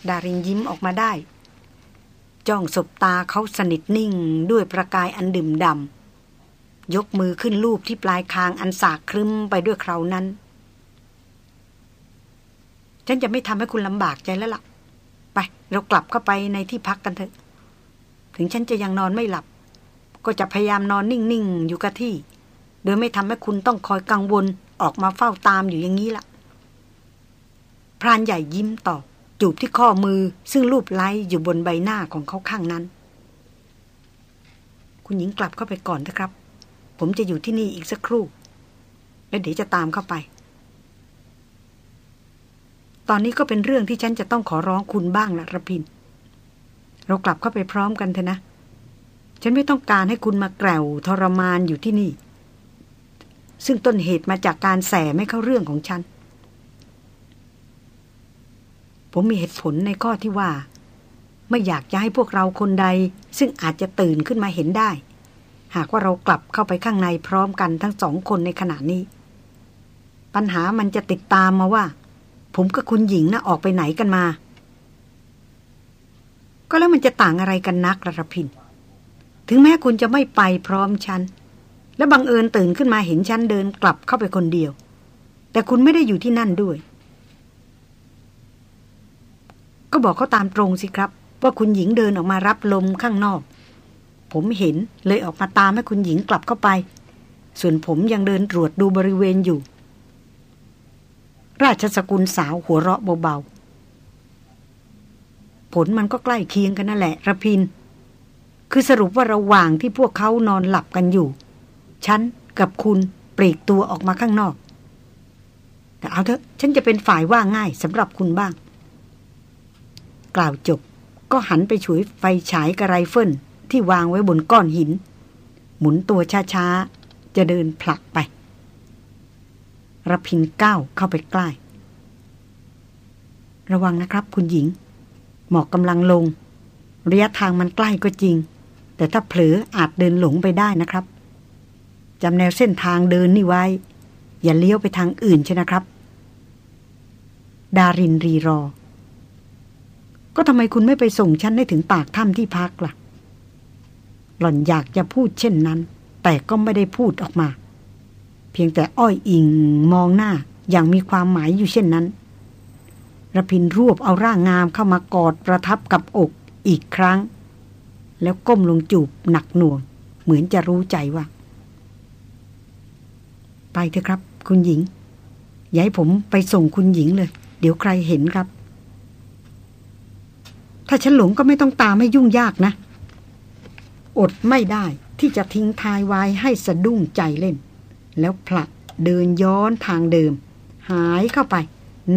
ดารินยิ้มออกมาได้ จ้องสบตาเขาสนิทนิ่งด้วยประกายอันดื่มดำยกมือขึ้นลูบที่ปลายคางอันสากครึ้มไปด้วยคราวนั้น ฉันจะไม่ทำให้คุณลำบากใจแล้วละ่ะ ไป เรากลับเข้าไปในที่พักกันเถอะ ถึงฉันจะยังนอนไม่หลับ ก็จะพยายามนอนนิ่งๆ อยู่กับที่ โดยไม่ทำให้คุณต้องคอยกังวลออกมาเฝ้าตามอยู่อย่างนี้ละ่ะ พรานใหญ่ยิ้มตอบจูบที่ข้อมือซึ่งรูปไล้อยู่บนใบหน้าของเขาข้างนั้น คุณหญิงกลับเข้าไปก่อนนะครับ ผมจะอยู่ที่นี่อีกสักครู่ แล้วเดี๋ยวจะตามเข้าไป ตอนนี้ก็เป็นเรื่องที่ฉันจะต้องขอร้องคุณบ้างละระพิน เรากลับเข้าไปพร้อมกันเถอะนะ ฉันไม่ต้องการให้คุณมาแกลวทรมานอยู่ที่นี่ ซึ่งต้นเหตุมาจากการแสไม่เข้าเรื่องของฉัน ผมมีเหตุผลในข้อที่ว่า ไม่อยากจะให้พวกเราคนใด ซึ่งอาจจะตื่นขึ้นมาเห็นได้ หากว่าเรากลับเข้าไปข้างในพร้อมกันทั้งสองคนในขณะนี้ ปัญหามันจะติดตามมาว่า ผมกับคุณหญิงนะ่ะออกไปไหนกันมา ก็แล้วมันจะต่างอะไรกันนักระพิน ถึงแม้คุณจะไม่ไปพร้อมฉัน และบังเอิญตื่นขึ้นมาเห็นฉันเดินกลับเข้าไปคนเดียว แต่คุณไม่ได้อยู่ที่นั่นด้วย ก็บอกเขาตามตรงสิครับ ว่าคุณหญิงเดินออกมารับลมข้างนอก ผมเห็นเลยออกมาตามให้คุณหญิงกลับเข้าไป ส่วนผมยังเดินตรวจดูบริเวณอยู่ ราชสกุลสาวหัวเราะเบาๆ ผลมันก็ใกล้เคียงกันนั่นแหละระพิน คือสรุปว่าระหว่างที่พวกเขานอนหลับกันอยู่ ฉันกับคุณปลีกตัวออกมาข้างนอก แต่เอาเถอะ ฉันจะเป็นฝ่ายว่าง่ายสำหรับคุณบ้าง กล่าวจบก็หันไปฉวยไฟฉายกระไรเฟิลที่วางไว้บนก้อนหิน หมุนตัวช้าๆ จะเดินผลักไป ระพินก้าวเข้าไปใกล้ ระวังนะครับคุณหญิง หมอกกำลังลง ระยะทางมันใกล้ก็จริง แต่ถ้าเผลออาจเดินหลงไปได้นะครับจำแนวเส้นทางเดินนี่ไว้ อย่าเลี้ยวไปทางอื่นใช่นะครับ ดารินรีรอ ก็ทำไมคุณไม่ไปส่งฉันให้ถึงปากถ้ำที่พักละ่ะ หล่อนอยากจะพูดเช่นนั้น แต่ก็ไม่ได้พูดออกมา เพียงแต่อ้อยอิงมองหน้าอย่างมีความหมายอยู่เช่นนั้นระพินรวบเอาร่างงามเข้ามากอดประทับกับอกอีกครั้ง แล้วก้มลงจูบหนักหน่วง เหมือนจะรู้ใจว่า ไปเถอะครับ คุณหญิงอย่าให้ผมไปส่งคุณหญิงเลย เดี๋ยวใครเห็นครับ ถ้าฉันหลงก็ไม่ต้องตามให้ยุ่งยากนะ อดไม่ได้ที่จะทิ้งทายไว้ให้สะดุ้งใจเล่น แล้วผลักเดินย้อนทางเดิม หายเข้าไป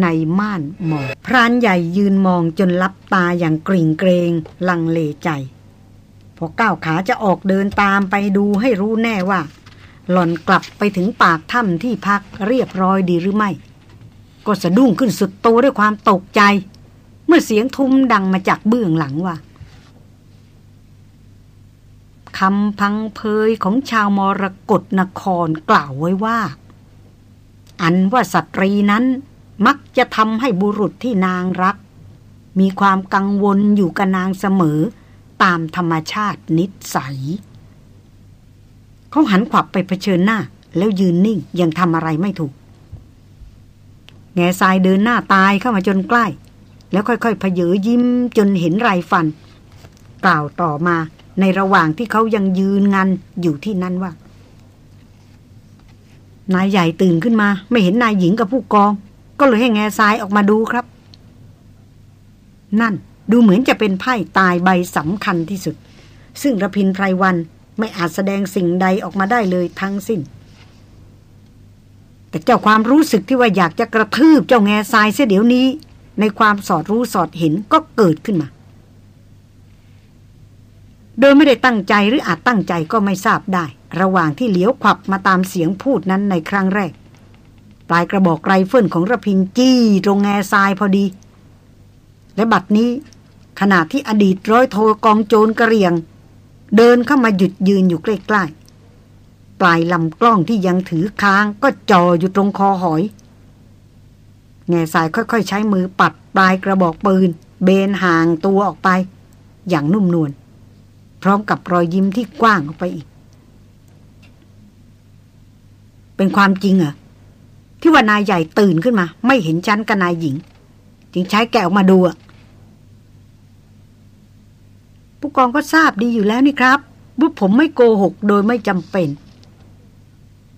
ในม่านหมอกพรานใหญ่ยืนมองจนลับตาอย่างกริ่งเกรงลังเลใจ พอก้าวขาจะออกเดินตามไปดูให้รู้แน่ว่า หล่อนกลับไปถึงปากถ้ำที่พักเรียบร้อยดีหรือไม่ ก็สะดุ้งขึ้นสุดโตด้วยความตกใจ เมื่อเสียงทุ้มดังมาจากเบื้องหลังว่า คำพังเพยของชาวมรกรนครกล่าวไว้ว่า อันว่าสตรีนั้นมักจะทำให้บุรุษที่นางรัก มีความกังวลอยู่กับนางเสมอ ตามธรรมชาตินิสัย เขาหันขวับไปเผชิญหน้า แล้วยืนนิ่งยังทำอะไรไม่ถูก แง่ทรายเดินหน้าตายเข้ามาจนใกล้ แล้วค่อยๆพเยอยิ้มจนเห็นไรฟัน กล่าวต่อมา ในระหว่างที่เขายังยืนงันอยู่ที่นั่นว่านายใหญ่ตื่นขึ้นมา ไม่เห็นนายหญิงกับผู้กอง ก็เลยให้แง่ทรายออกมาดูครับ นั่นดูเหมือนจะเป็นไพ่ตายใบสำคัญที่สุด ซึ่งระพินไพรวันไม่อาจแสดงสิ่งใดออกมาได้เลยทั้งสิ้น แต่เจ้าความรู้สึกที่ว่าอยากจะกระทืบเจ้าแง่ทรายเสียเดี๋ยวนี้ ในความสอดรู้สอดเห็นก็เกิดขึ้นมา โดยไม่ได้ตั้งใจหรืออาจตั้งใจก็ไม่ทราบได้ ระหว่างที่เหลียวขวับมาตามเสียงพูดนั้นในครั้งแรก ปลายกระบอกไรเฟิลของรพินทร์จี้ตรงแง่ทรายพอดี และบัดนี้ ขณะที่อดีตร้อยโทกองโจรกะเหรี่ยง เดินเข้ามาหยุดยืนอยู่ใกล้ๆ ปลายลำกล้องที่ยังถือค้างก็จ่ออยู่ตรงคอหอยแง่สายค่อยๆ ใช้มือปัดปลายกระบอกปืน เบนห่างตัวออกไป อย่างนุ่มนวล พร้อมกับรอยยิ้มที่กว้างออกไปอีก เป็นความจริงเหรอที่ว่านายใหญ่ตื่นขึ้นมา ไม่เห็นชั้นกับนายหญิง จึงใช้แกออกมาดูอะผู้กองก็ทราบดีอยู่แล้วนี่ครับว่าผมไม่โกหกโดยไม่จำเป็น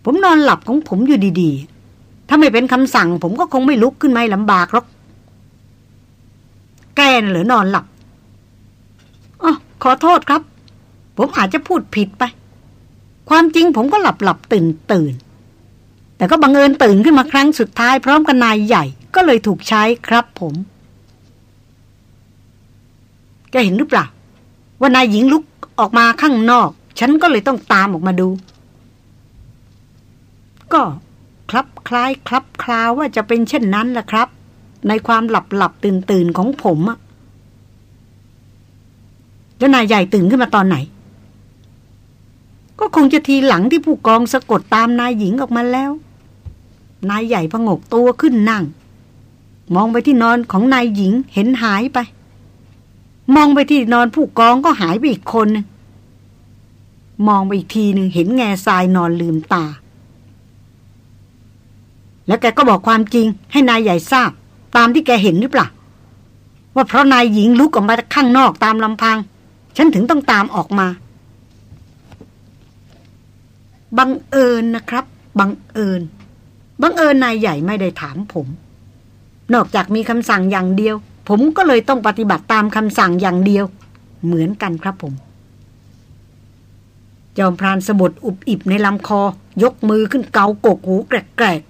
ผมนอนหลับของผมอยู่ดีๆ ถ้าไม่เป็นคำสั่ง ผมก็คงไม่ลุกขึ้นมาลำบากหรอก แกนหรือนอนหลับอ๋อ ขอโทษครับ ผมอาจจะพูดผิดไป ความจริงผมก็หลับหลับตื่นตื่น แต่ก็บังเอิญตื่นขึ้นมาครั้งสุดท้าย พร้อมกับนายใหญ่ก็เลยถูกใช้ครับผมแกเห็นหรือเปล่า ว่านายหญิงลุกออกมาข้างนอก ฉันก็เลยต้องตามออกมาดู ก็คลับคล้ายคลับคลาว่าจะเป็นเช่นนั้นแหละครับ ในความหลับหลับตื่นตื่นของผมอะ แล้วนายใหญ่ตื่นขึ้นมาตอนไหน ก็คงจะทีหลังที่ผู้กองสะกดตามนายหญิงออกมาแล้ว นายใหญ่พงกตัวขึ้นนั่ง มองไปที่นอนของนายหญิงเห็นหายไป มองไปที่นอนผู้กองก็หายไปอีกคนนึงมองไปอีกทีหนึ่งเห็นแง่ทรายนอนลืมตา แล้วแกก็บอกความจริง ให้นายใหญ่ทราบ ตามที่แกเห็นหรือเปล่าว่าเพราะนายหญิงลุกออกมาข้างนอกตามลำพัง ฉันถึงต้องตามออกมา บังเอิญนะครับ บังเอิญ บังเอิญนายใหญ่ไม่ได้ถามผม นอกจากมีคำสั่งอย่างเดียว ผมก็เลยต้องปฏิบัติตามคำสั่งอย่างเดียว เหมือนกันครับผม จอมพรานสะบดอุบอิบในลำคอ ยกมือขึ้นเกากกหูแกรก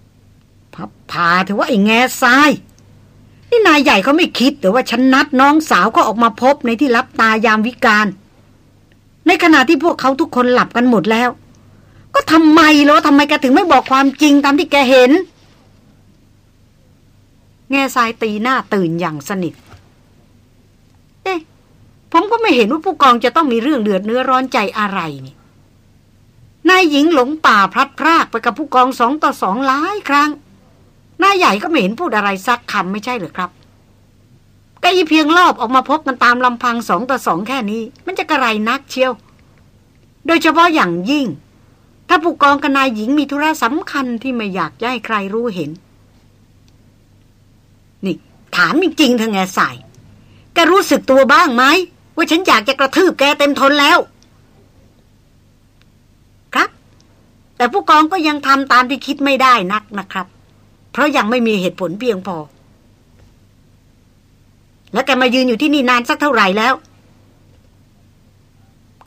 ๆพับพาเถอะว่าไอ้แง่ทราย นี่นายใหญ่เขาไม่คิดแต่ว่าฉันนัดน้องสาวก็ออกมาพบในที่รับตายามวิการในขณะที่พวกเขาทุกคนหลับกันหมดแล้ว ก็ทำไมเหรอทำไมแกถึงไม่บอกความจริงตามที่แกเห็น แง่ทรายตีหน้าตื่นอย่างสนิท เอ๊ะผมก็ไม่เห็นว่าผู้กองจะต้องมีเรื่องเดือดเนื้อร้อนใจอะไรนี่นายหญิงหลงป่าพลัดพรากไปกับผู้กองสองต่อสองหลายครั้ง นายใหญ่ก็ไม่เห็นพูดอะไรซักคำไม่ใช่หรือครับก็อีเพียงรอบออกมาพบกันตามลำพังสองต่อสองแค่นี้ มันจะกระไรนักเชียว โดยเฉพาะอย่างยิ่ง ถ้าผู้กองกับนายหญิงมีธุระสำคัญที่ไม่อยากให้ใครรู้เห็น นี่ ถามจริงๆเธอไงสายแกรู้สึกตัวบ้างไหมว่าฉันอยากจะกระทืบแกเต็มทนแล้ว ครับ แต่ผู้กองก็ยังทำตามที่คิดไม่ได้นักนะครับ เพราะยังไม่มีเหตุผลเพียงพอ แล้วแกมายืนอยู่ที่นี่นานสักเท่าไหร่แล้ว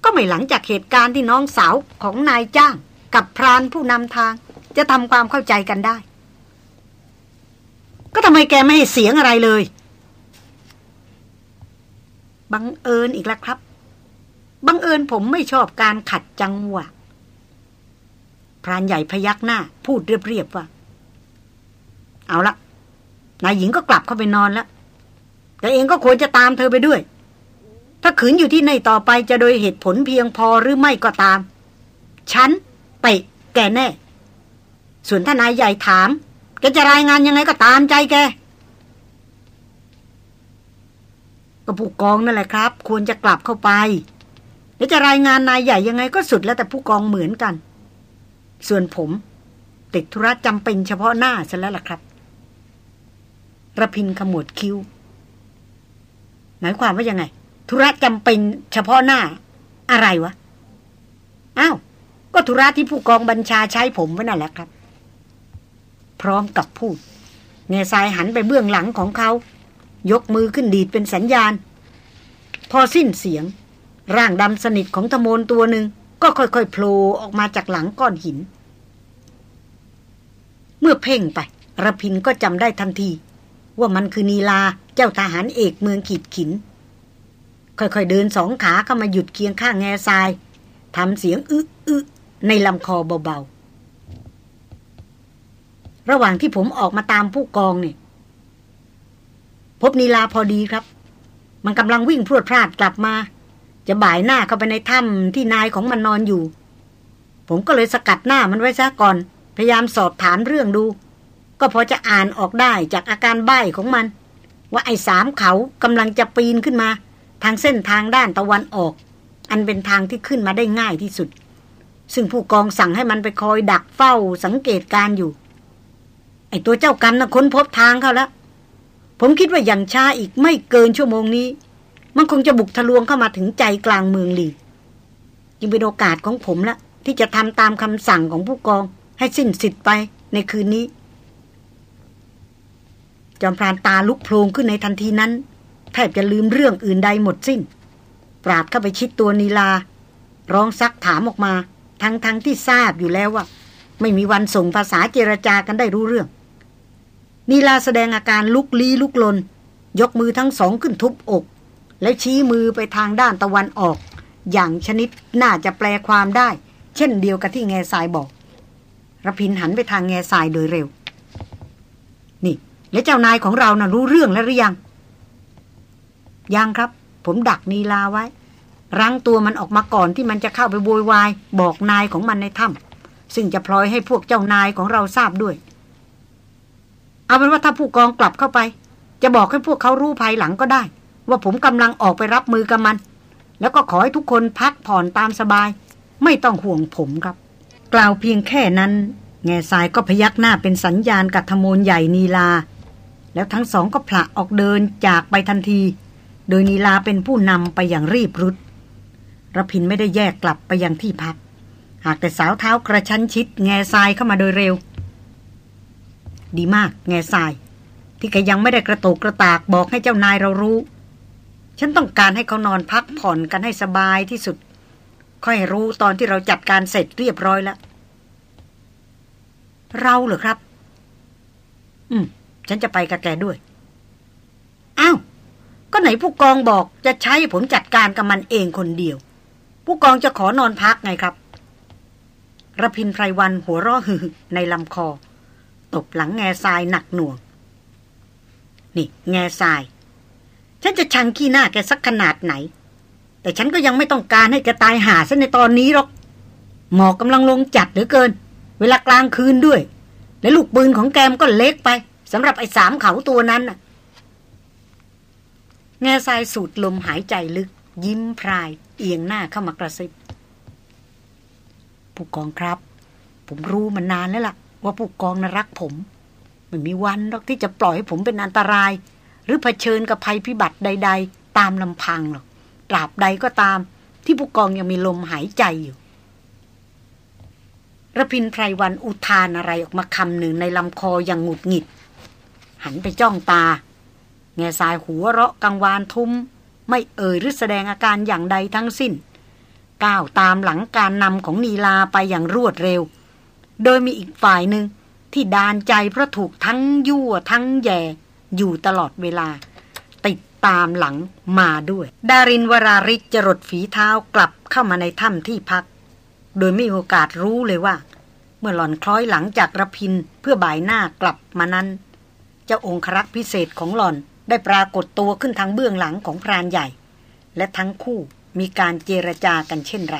ก็ไม่หลังจากเหตุการณ์ที่น้องสาวของนายจ้าง กับพรานผู้นำทาง จะทำความเข้าใจกันได้ ก็ทำไมแกไม่ให้เสียงอะไรเลย บังเอิญอีกแล้วครับ บังเอิญผมไม่ชอบการขัดจังหวะพรานใหญ่พยักหน้า พูดเรียบๆว่า เอาละนายหญิงก็กลับเข้าไปนอนแล้ว แต่เองก็ควรจะตามเธอไปด้วย ถ้าขืนอยู่ที่ในต่อไปจะโดยเหตุผลเพียงพอหรือไม่ก็ตาม ฉันเตะแกแน่ ส่วนถ้านายใหญ่ถาม แกจะรายงานยังไงก็ตามใจแกก็ผู้กองนั่นแหละครับ ควรจะกลับเข้าไปแล้วจะรายงานนายใหญ่ยังไงก็สุดแล้วแต่ผู้กองเหมือนกัน ส่วนผม ติดธุระจำเป็นเฉพาะหน้าซะแล้วล่ะครับ ระพินขมวดคิ้ว หมายความว่ายังไง ธุระจำเป็นเฉพาะหน้า อะไรวะ อ้าว ก็ธุระที่ผู้กองบัญชาใช้ผมไว้นั่นแหละครับ พร้อมกับพูดเงยสายหันไปเบื้องหลังของเขา ยกมือขึ้นดีดเป็นสัญญาณ พอสิ้นเสียง ร่างดำสนิทของธโมนตัวหนึ่งก็ค่อยๆโผล่ออกมาจากหลังก้อนหิน เมื่อเพ่งไประพินก็จำได้ทันที ว่ามันคือนีลาเจ้าทหารเอกเมืองขีดขิน ค่อยๆเดินสองขาเข้ามาหยุดเคียงข้างแง่ทรายทำเสียงอึอึในลำคอเบาๆ ระหว่างที่ผมออกมาตามผู้กองเนี่ยพบนีลาพอดีครับ มันกำลังวิ่งพรวดพลาดกลับมา จะบ่ายหน้าเข้าไปในถ้ำที่นายของมันนอนอยู่ ผมก็เลยสกัดหน้ามันไว้ซะก่อน พยายามสอบถามเรื่องดู ก็พอจะอ่านออกได้จากอาการใบ้ของมัน ว่าไอ้สามเขากำลังจะปีนขึ้นมา ทางเส้นทางด้านตะวันออก อันเป็นทางที่ขึ้นมาได้ง่ายที่สุด ซึ่งผู้กองสั่งให้มันไปคอยดักเฝ้าสังเกตการอยู่ ไอ้ตัวเจ้ากรรมนะค้นพบทางเขาแล้ว ผมคิดว่าอย่างช้าอีกไม่เกินชั่วโมงนี้ มันคงจะบุกทะลวงเข้ามาถึงใจกลางเมืองลียังเป็นโอกาสของผมละที่จะทำตามคำสั่งของผู้กองให้สิ้นสิทธิ์ไปในคืนนี้ จอมพรานตาลุกโพลงขึ้นในทันทีนั้น แทบจะลืมเรื่องอื่นใดหมดสิ้น ปราดเข้าไปชิดตัวนีลา ร้องซักถามออกมา ทั้งๆทที่ทราบอยู่แล้วว่า ไม่มีวันส่งภาษาเจรจากันได้รู้เรื่อง นีลาแสดงอาการลุกลี้ลุกลน ยกมือทั้งสองขึ้นทุบอก แล้วชี้มือไปทางด้านตะวันออก อย่างชนิดน่าจะแปลความได้ เช่นเดียวกับที่แง่ทรายบอกระพินหันไปทางแง่ทรายโดยเร็ว นี่ แล้วเจ้านายของเรานะ่ะรู้เรื่องแล้วหรือยัง ยังครับ ผมดักนีลาไว้ รั้งตัวมันออกมาก่อนที่มันจะเข้าไปโวยวาย บอกนายของมันในถ้ำซึ่งจะพลอยให้พวกเจ้านายของเราทราบด้วย เอาเป็นว่าถ้าผู้กองกลับเข้าไป จะบอกให้พวกเขารู้ภายหลังก็ได้ ว่าผมกำลังออกไปรับมือกับมัน แล้วก็ขอให้ทุกคนพักผ่อนตามสบาย ไม่ต้องห่วงผมครับ กล่าวเพียงแค่นั้น แง่ทรายก็พยักหน้าเป็นสัญญาณกับธโมนใหญ่นีลา แล้วทั้งสองก็ผละออกเดินจากไปทันที โดยนีลาเป็นผู้นำไปอย่างรีบรุดระพินไม่ได้แยกกลับไปยังที่พัก หากแต่สาวเท้ากระชั้นชิด แง่ทรายเข้ามาโดยเร็ว ดีมาก แง่ทราย ที่แกยังไม่ได้กระโตกกระตากบอกให้เจ้านายเรารู้ ฉันต้องการให้เขานอนพักผ่อนกันให้สบายที่สุด ค่อยรู้ตอนที่เราจัดการเสร็จเรียบร้อยแล้ว เราเหรอครับ อืม ฉันจะไปกับแกด้วย อ้าว ก็ไหนผู้กองบอกจะใช้ผมจัดการกับมันเองคนเดียว ผู้กองจะขอนอนพักไงครับระพินไพรวันหัวราะฮือในลำคอ ตบหลังแง่ทรายหนักหน่วง นี่แง่ทราย ฉันจะชังขี้หน้าแกสักขนาดไหน แต่ฉันก็ยังไม่ต้องการให้แกตายหาซะในตอนนี้หรอก หมอกกำลังลงจัดเหลือเกิน เวลากลางคืนด้วย และลูกปืนของแกมก็เล็กไป สำหรับไอ้สามเขาตัวนั้นน่ะแง่ทรายสูดลมหายใจลึก ยิ้มพราย เอียงหน้าเข้ามากระซิบผู้กองครับ ผมรู้มานานแล้วล่ะ ว่าผู้กองน่ะรักผมไม่มีวันหรอกที่จะปล่อยให้ผมเป็นอันตราย หรือเผชิญกับภัยพิบัติใด ๆ ตามลำพังหรอกตราบใดก็ตาม ที่ผู้กองยังมีลมหายใจอยู่ระพินไพรวันอุทานอะไรออกมาคำหนึ่งในลำคออย่างหงุดหงิด หันไปจ้องตา แง่สายหัวเราะกังวานทุ้ม ไม่เอ่ยหรือแสดงอาการอย่างใดทั้งสิ้น ก้าวตามหลังการนำของนีลาไปอย่างรวดเร็ว โดยมีอีกฝ่ายหนึ่งที่ดานใจเพราะถูกทั้งยั่วทั้งแย่อยู่ตลอดเวลา ติดตามหลังมาด้วย ดารินวราริศจรดฝีเท้ากลับเข้ามาในถ้ำที่พัก โดยไม่มีโอกาสรู้เลยว่า เมื่อหล่อนคล้อยหลังจากระพินเพื่อบ่ายหน้ากลับมานั้น เจ้าองครักษ์พิเศษของหล่อนได้ปรากฏตัวขึ้นทางเบื้องหลังของพรานใหญ่ และทั้งคู่มีการเจรจากันเช่นไร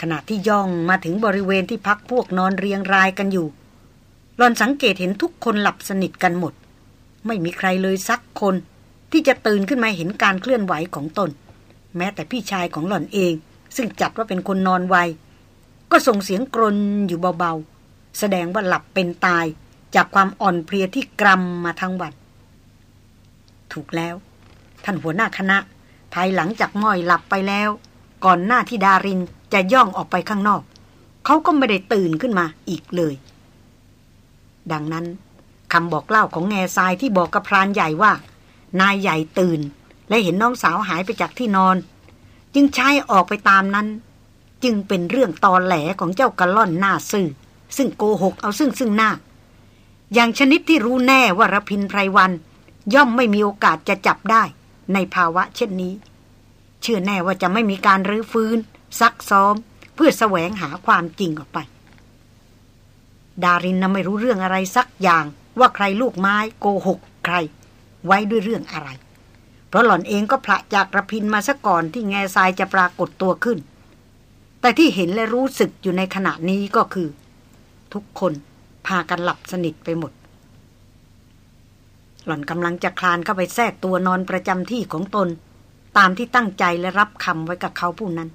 ขณะที่ย่องมาถึงบริเวณที่พักพวกนอนเรียงรายกันอยู่หลอนสังเกตเห็นทุกคนหลับสนิทกันหมด ไม่มีใครเลยสักคน ที่จะตื่นขึ้นมาเห็นการเคลื่อนไหวของตน แม้แต่พี่ชายของหล่อนเอง ซึ่งจัดว่าเป็นคนนอนไว ก็ส่งเสียงกรนอยู่เบาๆ แสดงว่าหลับเป็นตาย จากความอ่อนเพลียที่กรำมาทั้งวัน ถูกแล้ว ท่านหัวหน้าคณะ ภายหลังจากม้อยหลับไปแล้ว ก่อนหน้าที่ดารินจะย่องออกไปข้างนอก เขาก็ไม่ได้ตื่นขึ้นมาอีกเลย ดังนั้นคำบอกเล่าของแง่ทรายที่บอกกับพรานใหญ่ว่า นายใหญ่ตื่น และเห็นน้องสาวหายไปจากที่นอน จึงใช้ออกไปตามนั้น จึงเป็นเรื่องตอแหลของเจ้ากระล่อนหน้าซื่อซึ่งโกหกเอาซึ่งซึ่งหน้า อย่างชนิดที่รู้แน่ว่ารพินไพรวัน ย่อมไม่มีโอกาสจะจับได้ ในภาวะเช่นนี้ เชื่อแน่ว่าจะไม่มีการรื้อฟื้น ซักซ้อม เพื่อแสวงหาความจริงออกไป ดารินน่ะไม่รู้เรื่องอะไรสักอย่างว่าใครลูกไม้โกหกใคร ไว้ด้วยเรื่องอะไร เพราะหล่อนเองก็พระจากระพินมาซะก่อนที่แง่ทรายจะปรากฏตัวขึ้น แต่ที่เห็นและรู้สึกอยู่ในขณะนี้ก็คือ ทุกคน พากันหลับสนิทไปหมด หล่อนกำลังจะคลานเข้าไปแทรกตัวนอนประจำที่ของตน ตามที่ตั้งใจและรับคำไว้กับเขาผู้นั้น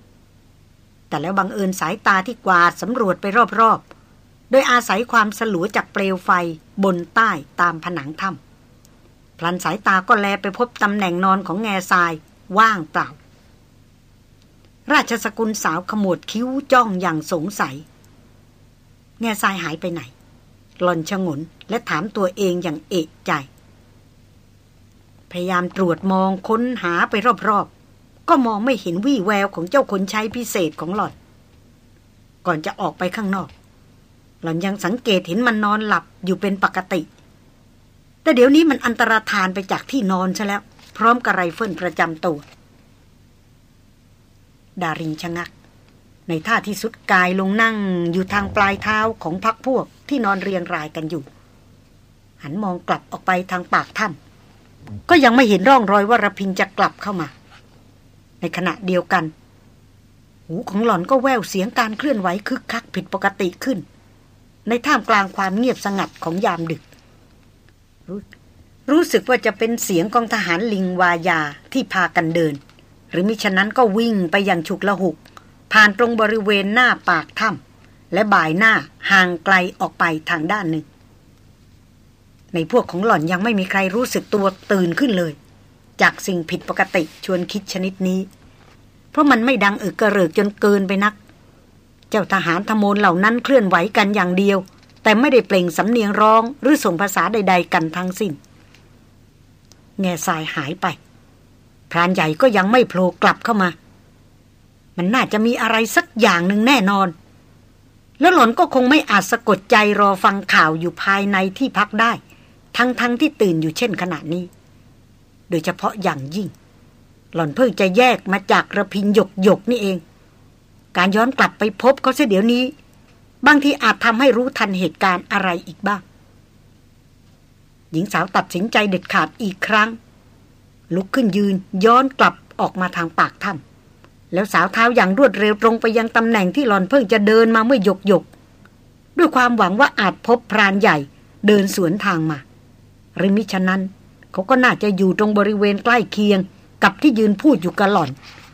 แต่แล้วบังเอิญสายตาที่กวาดสำรวจไปรอบๆ โดยอาศัยความสลัวจากเปลวไฟบนใต้ตามผนังถ้ำพลันสายตาก็แลไปพบตำแหน่งนอนของแง่ทรายว่างเปล่าราชสกุลสาวขมวดคิ้วจ้องอย่างสงสัย แง่ทรายหายไปไหน หลอนชงนและถามตัวเองอย่างเอกใจ พยายามตรวจมองค้นหาไปรอบๆ ก็มองไม่เห็นวี่แววของเจ้าคนใช้พิเศษของหลอน ก่อนจะออกไปข้างนอก หลอนยังสังเกตเห็นมันนอนหลับอยู่เป็นปกติ แต่เดี๋ยวนี้มันอันตรธานไปจากที่นอนซะแล้ว พร้อมกับไรเฟิลประจำตัว ดารินชะงัก ในท่าที่สุดกายลงนั่งอยู่ทางปลายเท้าของพักพวก ที่นอนเรียงรายกันอยู่ หันมองกลับออกไปทางปากถ้ำก็ยังไม่เห็นร่องรอยว่ารพินจะกลับเข้ามา ในขณะเดียวกัน หูของหล่อนก็แววเสียงการเคลื่อนไหวคึกคักผิดปกติขึ้น ในท่ามกลางความเงียบสงัดของยามดึกรรู้สึกว่าจะเป็นเสียงของทหารลิงวายาที่พากันเดิน หรือมิฉะนั้นก็วิ่งไปอย่างฉุกละหุกผ่านตรงบริเวณหน้าปากถ้ำ และบ่ายหน้าห่างไกลออกไปทางด้านหนึ่ง ในพวกของหล่อนยังไม่มีใครรู้สึกตัวตื่นขึ้นเลย จากสิ่งผิดปกติชวนคิดชนิดนี้ เพราะมันไม่ดังอึกกระเริกจนเกินไปนัก เจ้าทหารธโมนเหล่านั้นเคลื่อนไหวกันอย่างเดียว แต่ไม่ได้เปล่งสำเนียงร้องหรือส่งภาษาใด ๆ กันทั้งสิ้น แง่ทรายหายไปพรานใหญ่ก็ยังไม่โผล่กลับเข้ามา มันน่าจะมีอะไรสักอย่างหนึ่งแน่นอน แล้วหล่อนก็คงไม่อาจสะกดใจรอฟังข่าวอยู่ภายในที่พักได้ ทั้งๆทที่ตื่นอยู่เช่นขณะนี้ โดยเฉพาะอย่างยิ่ง หล่อนเพิ่งจะแยกมาจากระพินหยกหยกนี่เอง การย้อนกลับไปพบเขาเสียเดี๋ยวนี้ บางทีอาจทำให้รู้ทันเหตุการณ์อะไรอีกบ้าง หญิงสาวตัดสินใจเด็ดขาดอีกครั้ง ลุกขึ้นยืนย้อนกลับออกมาทางปากถ้ำ แล้วสาวเท้าอย่างรวดเร็วตรงไปยังตำแหน่งที่หลอนเพิ่งจะเดินมาเมื่อยกยกด้วยความหวังว่าอาจพบพรานใหญ่เดินสวนทางมาหรือมิฉะนั้น เขาก็น่าจะอยู่ตรงบริเวณใกล้เคียง กับที่ยืนพูดอยู่กับหล่อน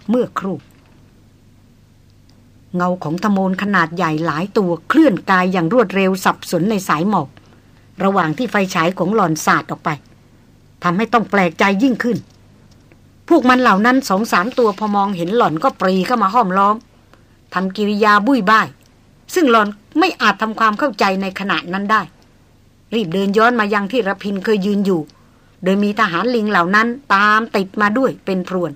เมื่อครู่เงาของธโมนขนาดใหญ่หลายตัวเคลื่อนกายอย่างรวดเร็วสับสนในสายหมอก ระหว่างที่ไฟฉายของหล่อนสาดออกไปทำให้ต้องแปลกใจยิ่งขึ้น พวกมันเหล่านั้นสองสามตัวพอมองเห็นหล่อนก็ปรีเข้ามาห้อมล้อมทำกิริยาบุ้ยบ้าย ซึ่งหล่อนไม่อาจทำความเข้าใจในขณะนั้นได้ รีบเดินย้อนมายังที่ระพินเคยยืนอยู่ โดยมีทหารลิงเหล่านั้นตามติดมาด้วยเป็นพรวน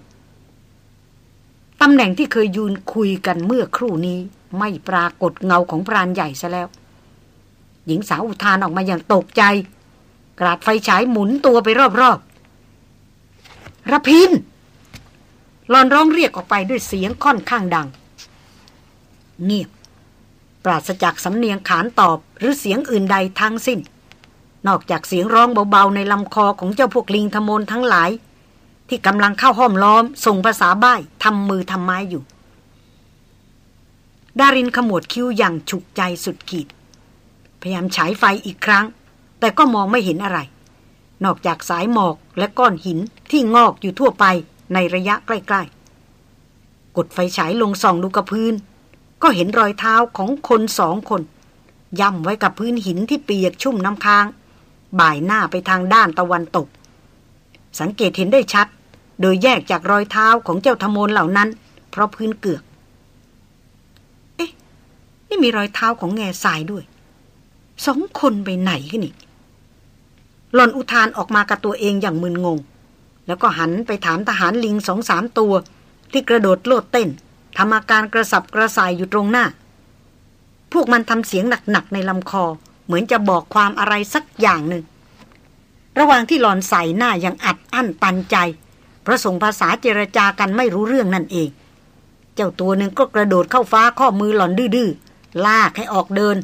ตำแหน่งที่เคยยืนคุยกันเมื่อครู่นี้ไม่ปรากฏเงาของพรานใหญ่ซะแล้ว หญิงสาวอุทานออกมาอย่างตกใจ กราดไฟฉายหมุนตัวไปรอบๆ ระพินหลอนร้องเรียกออกไปด้วยเสียงค่อนข้างดัง เงียบ ปราศจากสำเนียงขานตอบหรือเสียงอื่นใดทั้งสิ้น นอกจากเสียงร้องเบาๆในลำคอของเจ้าพวกลิงทมนทั้งหลาย ที่กำลังเข้าห้อมล้อม ส่งภาษาบ้ายทำมือทำไม้อยู่ ดารินขมวดคิ้วอย่างฉุกใจสุดขีด พยายามฉายไฟอีกครั้ง แต่ก็มองไม่เห็นอะไร นอกจากสายหมอกและก้อนหินที่งอกอยู่ทั่วไปในระยะใกล้ ๆ กดไฟฉายลงส่องดูกับพื้น ก็เห็นรอยเท้าของคนสองคน ย่ำไว้กับพื้นหินที่เปียกชุ่มน้ำค้าง บ่ายหน้าไปทางด้านตะวันตก สังเกตเห็นได้ชัด โดยแยกจากรอยเท้าของเจ้าธมนเหล่านั้น เพราะพื้นเกือก เอ๊ะ นี่มีรอยเท้าของแง่ทรายด้วย สองคนไปไหนกันนี่ หล่อนอุทานออกมากับตัวเองอย่างมึนงง แล้วก็หันไปถามทหารลิงสองสามตัว ที่กระโดดโลดเต้นทำอาการกระสับกระส่ายอยู่ตรงหน้า พวกมันทำเสียงหนักๆในลำคอ เหมือนจะบอกความอะไรสักอย่างหนึ่ง ระหว่างที่หลอนใส่หน้ายังอัดอั้นปันใจเพราะส่งภาษาเจรจากันไม่รู้เรื่องนั่นเอง เจ้าตัวหนึ่งก็กระโดดเข้าฟ้าข้อมือหลอนดื้อๆลากให้ออกเดิน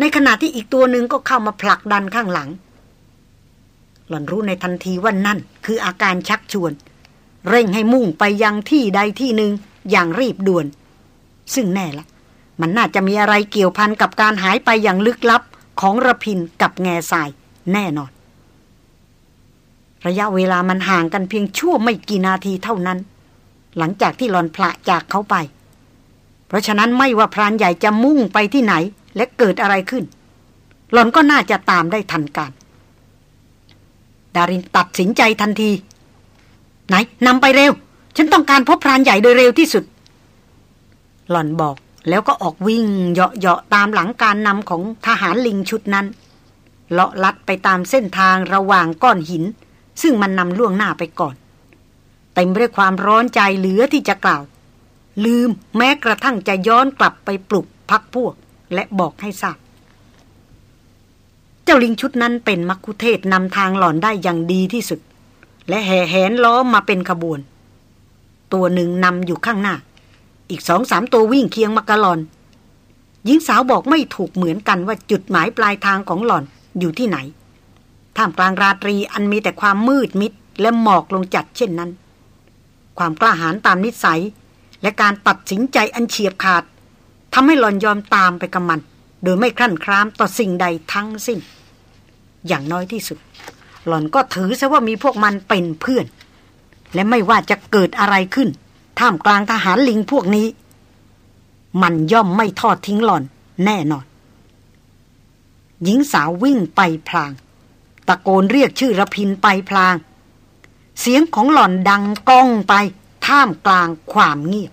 ในขณะที่อีกตัวหนึ่งก็เข้ามาผลักดันข้างหลัง หล่อนรู้ในทันทีว่านั่น คืออาการชักชวน เร่งให้มุ่งไปยังที่ใดที่หนึ่งอย่างรีบด่วน ซึ่งแน่ละ มันน่าจะมีอะไรเกี่ยวพันกับการหายไปอย่างลึกลับของระพินกับแง่ทรายแน่นอน ระยะเวลามันห่างกันเพียงชั่วไม่กี่นาทีเท่านั้น หลังจากที่หลอนพละจากเขาไป เพราะฉะนั้นไม่ว่าพรานใหญ่จะมุ่งไปที่ไหน และเกิดอะไรขึ้น หลอนก็น่าจะตามได้ทันการ ดารินตัดสินใจทันที ไหนนำไปเร็ว ฉันต้องการพบพรานใหญ่โดยเร็วที่สุด หล่อนบอกแล้วก็ออกวิ่งเหาะๆตามหลังการนำของทหารลิงชุดนั้น เลาะลัดไปตามเส้นทางระหว่างก้อนหิน ซึ่งมันนำล่วงหน้าไปก่อนเต็มไปด้วยความร้อนใจเหลือที่จะกล่าว ลืมแม้กระทั่งจะย้อนกลับไปปลุกพักพวก และบอกให้ทราบ เจ้าลิงชุดนั้นเป็นมักคุเทศนำทางหล่อนได้อย่างดีที่สุด และแห่แหนล้อมมาเป็นขบวน ตัวหนึ่งนำอยู่ข้างหน้า อีกสองสามตัววิ่งเคียงมากะหลอน หญิงสาวบอกไม่ถูกเหมือนกันว่าจุดหมายปลายทางของหล่อนอยู่ที่ไหน ท่ามกลางราตรีอันมีแต่ความมืดมิดและหมอกลงจัดเช่นนั้น ความกล้าหาญตามนิสัย และการตัดสินใจอันเฉียบขาดทำให้หลอนยอมตามไปกับมัน โดยไม่ครั่นครามต่อสิ่งใดทั้งสิ้น อย่างน้อยที่สุด หล่อนก็ถือซะว่ามีพวกมันเป็นเพื่อน และไม่ว่าจะเกิดอะไรขึ้น ท่ามกลางทหารลิงพวกนี้ มันย่อมไม่ทอดทิ้งหล่อน แน่นอน หญิงสาววิ่งไปพลาง ตะโกนเรียกชื่อระพินไปพลาง เสียงของหล่อนดังก้องไปท่ามกลางความเงียบ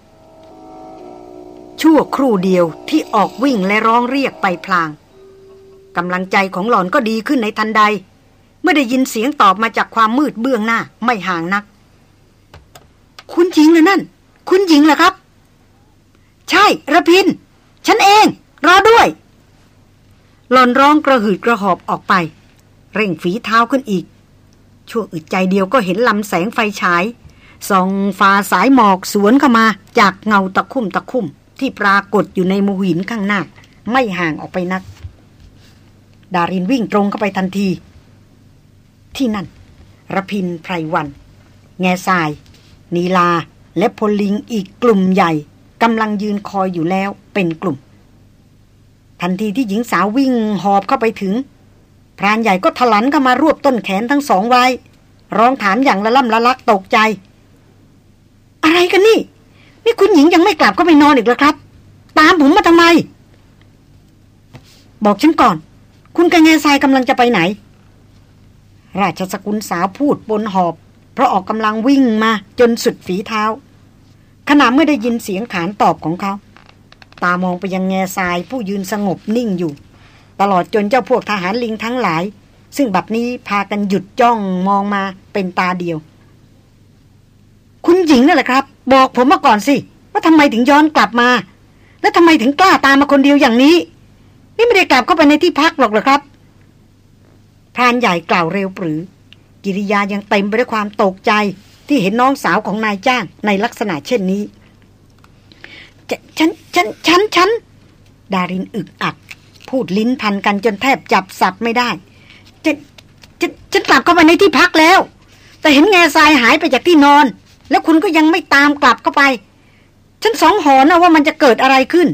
ชั่วครู่เดียวที่ออกวิ่งและร้องเรียกไปพลางกำลังใจของหล่อนก็ดีขึ้นในทันใด เมื่อได้ยินเสียงตอบมาจากความมืดเบื้องหน้าไม่ห่างนัก คุณหญิงเลยนั่น คุณหญิงเหรอครับ ใช่ระพิน ฉันเอง รอด้วย หลอนร้องกระหืดกระหอบออกไป เร่งฝีเท้าขึ้นอีก ชั่วอึดใจเดียวก็เห็นลำแสงไฟฉายส่องฟ้าสายหมอกสวนเข้ามาจากเงาตะคุ่มตะคุ่ม ที่ปรากฏอยู่ในมูหินข้างหน้า ไม่ห่างออกไปนัก ดารินวิ่งตรงเข้าไปทันที ที่นั่นระพินไพรวัน แง่ทราย นีลา และพลลิงอีกกลุ่มใหญ่กำลังยืนคอยอยู่แล้วเป็นกลุ่ม ทันทีที่หญิงสาววิ่งหอบเข้าไปถึง พรานใหญ่ก็ถลันเข้ามารวบต้นแขนทั้งสองไว้ ร้องถามอย่างละล่ำละลักตกใจ อะไรกันนี่ นี่คุณหญิงยังไม่กลับก็ไปนอนอีกแล้วครับ ตามผมมาทำไม บอกฉันก่อน คุณกระเงซายกำลังจะไปไหน ราชสกุลสาวพูดบนหอบ เพราะออกกำลังวิ่งมาจนสุดฝีเท้าขณะเมื่อได้ยินเสียงขานตอบของเขา ตามองไปยังแง่ทรายผู้ยืนสงบนิ่งอยู่ ตลอดจนเจ้าพวกทหารลิงทั้งหลาย ซึ่งบัดนี้พากันหยุดจ้องมองมาเป็นตาเดียว คุณหญิงนั่นแหละครับ บอกผมมาก่อนสิ ว่าทำไมถึงย้อนกลับมา และทำไมถึงกล้าตามมาคนเดียวอย่างนี้ นี่ไม่ได้กลับเข้าไปในที่พักหรอกเหรอครับพรานใหญ่กล่าวเร็วปรือ กิริยายังเต็มไปด้วยความตกใจที่เห็นน้องสาวของนายจ้างในลักษณะเช่นนี้ฉันฉันฉันฉันดารินอึกอัก พูดลิ้นพันกันจนแทบจับสับไม่ได้ฉันฉันฉันกลับเข้าไปในที่พักแล้ว แต่เห็นแง่ทรายหายไปจากที่นอน แล้วคุณก็ยังไม่ตามกลับเข้าไป ฉันสองหอนะว่ามันจะเกิดอะไรขึ้น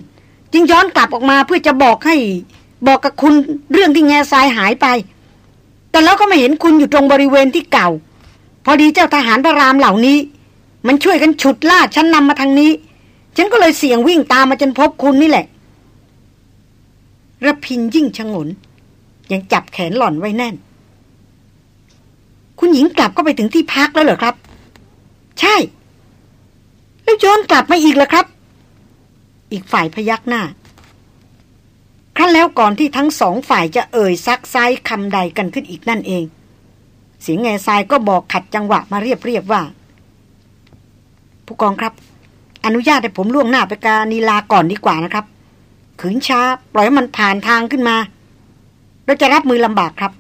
จึงย้อนกลับออกมาเพื่อจะบอกให้ บอกกับคุณเรื่องที่แง่ทรายหายไป แต่แล้วก็ไม่เห็นคุณอยู่ตรงบริเวณที่เก่า พอดีเจ้าทหารพระรามเหล่านี้ มันช่วยกันฉุดล่าฉันนำมาทางนี้ ฉันก็เลยเสี่ยงวิ่งตามมาจนพบคุณนี่แหละระพินยิ่งชงน ยังจับแขนหล่อนไว้แน่น คุณหญิงกลับก็ไปถึงที่พักแล้วเหรอครับ ใช่ แล้วย้อนกลับมาอีกเหรอครับ อีกฝ่ายพยักหน้า ครั้นแล้วก่อนที่ทั้งสองฝ่ายจะเอ่ยซักไซคำใดกันขึ้นอีกนั่นเอง เสียงแง่ทรายก็บอกขัดจังหวะมาเรียบเรียบว่า ผู้กองครับ อนุญาตให้ผมล่วงหน้าไปกานีลาก่อนดีกว่านะครับ ขืนช้า ปล่อยมันผ่านทางขึ้นมาเราจะรับมือลำบากครับ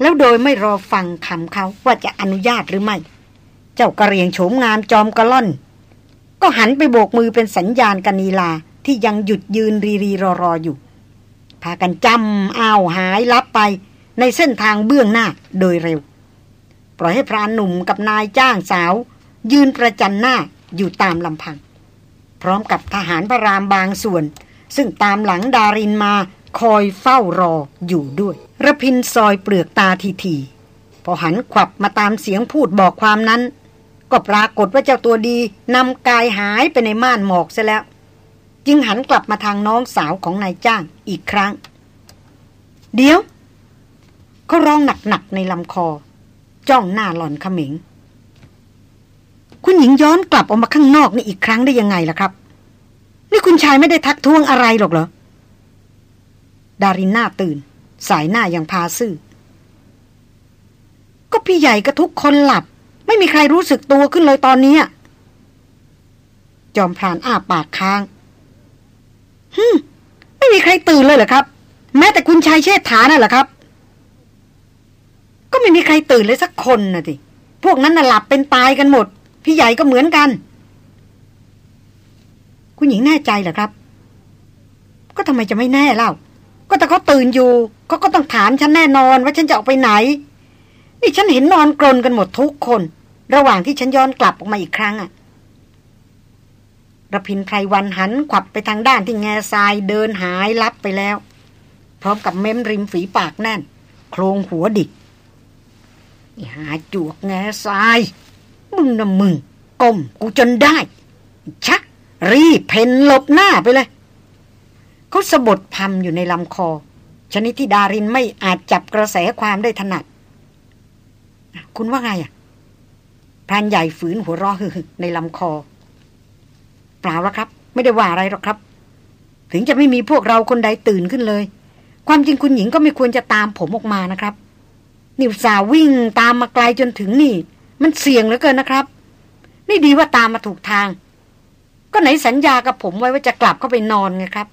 แล้วโดยไม่รอฟังคำเขาว่าจะอนุญาตหรือไม่ เจ้ากระเรียงโฉมงามจอมกระล่อน ก็หันไปโบกมือเป็นสัญญาณกนีลาที่ยังหยุดยืนรีรีรอรออยู่ พากันจำอ้าวหายลับไปในเส้นทางเบื้องหน้าโดยเร็ว ปล่อยให้พรานหนุ่มกับนายจ้างสาว ยืนประจันหน้าอยู่ตามลำพัง พร้อมกับทหารพระรามบางส่วน ซึ่งตามหลังดารินมาคอยเฝ้ารออยู่ด้วยระพินซอยเปลือกตาทีทีพอหันขวับมาตามเสียงพูดบอกความนั้น ก็ปรากฏว่าเจ้าตัวดีนำกายหายไปในม่านหมอกซะแล้ว จึงหันกลับมาทางน้องสาวของนายจ้างอีกครั้ง เดี๋ยว เขาร้องหนักๆในลำคอ จ้องหน้าหล่อนขม็งคุณหญิงย้อนกลับออกมาข้างนอกนี่อีกครั้งได้ยังไงล่ะครับ นี่คุณชายไม่ได้ทักท้วงอะไรหรอกเหรอ ดารินหน้าตื่น สายหน้าอย่างพาซื่อก็พี่ใหญ่กับทุกคนหลับ ไม่มีใครรู้สึกตัวขึ้นเลยตอนนี้ จอมพรานอ้าปากค้างฮึไม่มีใครตื่นเลยเหรอครับ แม้แต่คุณชายเชษฐาน่ะเหรอครับ ก็ไม่มีใครตื่นเลยสักคนนะทีพวกนั้นน่ะหลับเป็นตายกันหมด พี่ใหญ่ก็เหมือนกัน คุณหญิงแน่ใจเหรอครับ ก็ทำไมจะไม่แน่เล่า ก็แต่เขาตื่นอยู่เขาก็ต้องถามฉันแน่นอนว่าฉันจะออกไปไหน นี่ฉันเห็นนอนกรนกันหมดทุกคน ระหว่างที่ฉันย้อนกลับออกมาอีกครั้งอะระพินไพรวันหันขวับไปทางด้านที่แง่ทรายเดินหายลับไปแล้ว พร้อมกับเม้มริมฝีปากแน่น โครงหัวดิกหาจวกแง่ทราย มึงนะมึงก้มกูจนได้ ชัก รีเพนหลบหน้าไปเลย เขาสะบดพำอยู่ในลำคอ ชนิดที่ดารินไม่อาจจับกระแสความได้ถนัด คุณว่าไงอะ พรานใหญ่ฝืนหัวรอหึในลำคอ เปล่าแล้วครับ ไม่ได้ว่าอะไรหรอกครับ ถึงจะไม่มีพวกเราคนใดตื่นขึ้นเลย ความจริงคุณหญิงก็ไม่ควรจะตามผมออกมานะครับ นิวสาวิ่งตามมาไกลจนถึงนี่ มันเสี่ยงเหลือเกินนะครับ นี่ดีว่าตามมาถูกทาง ก็ไหนสัญญากับผมไว้ว่าจะกลับเข้าไปนอนไงครับ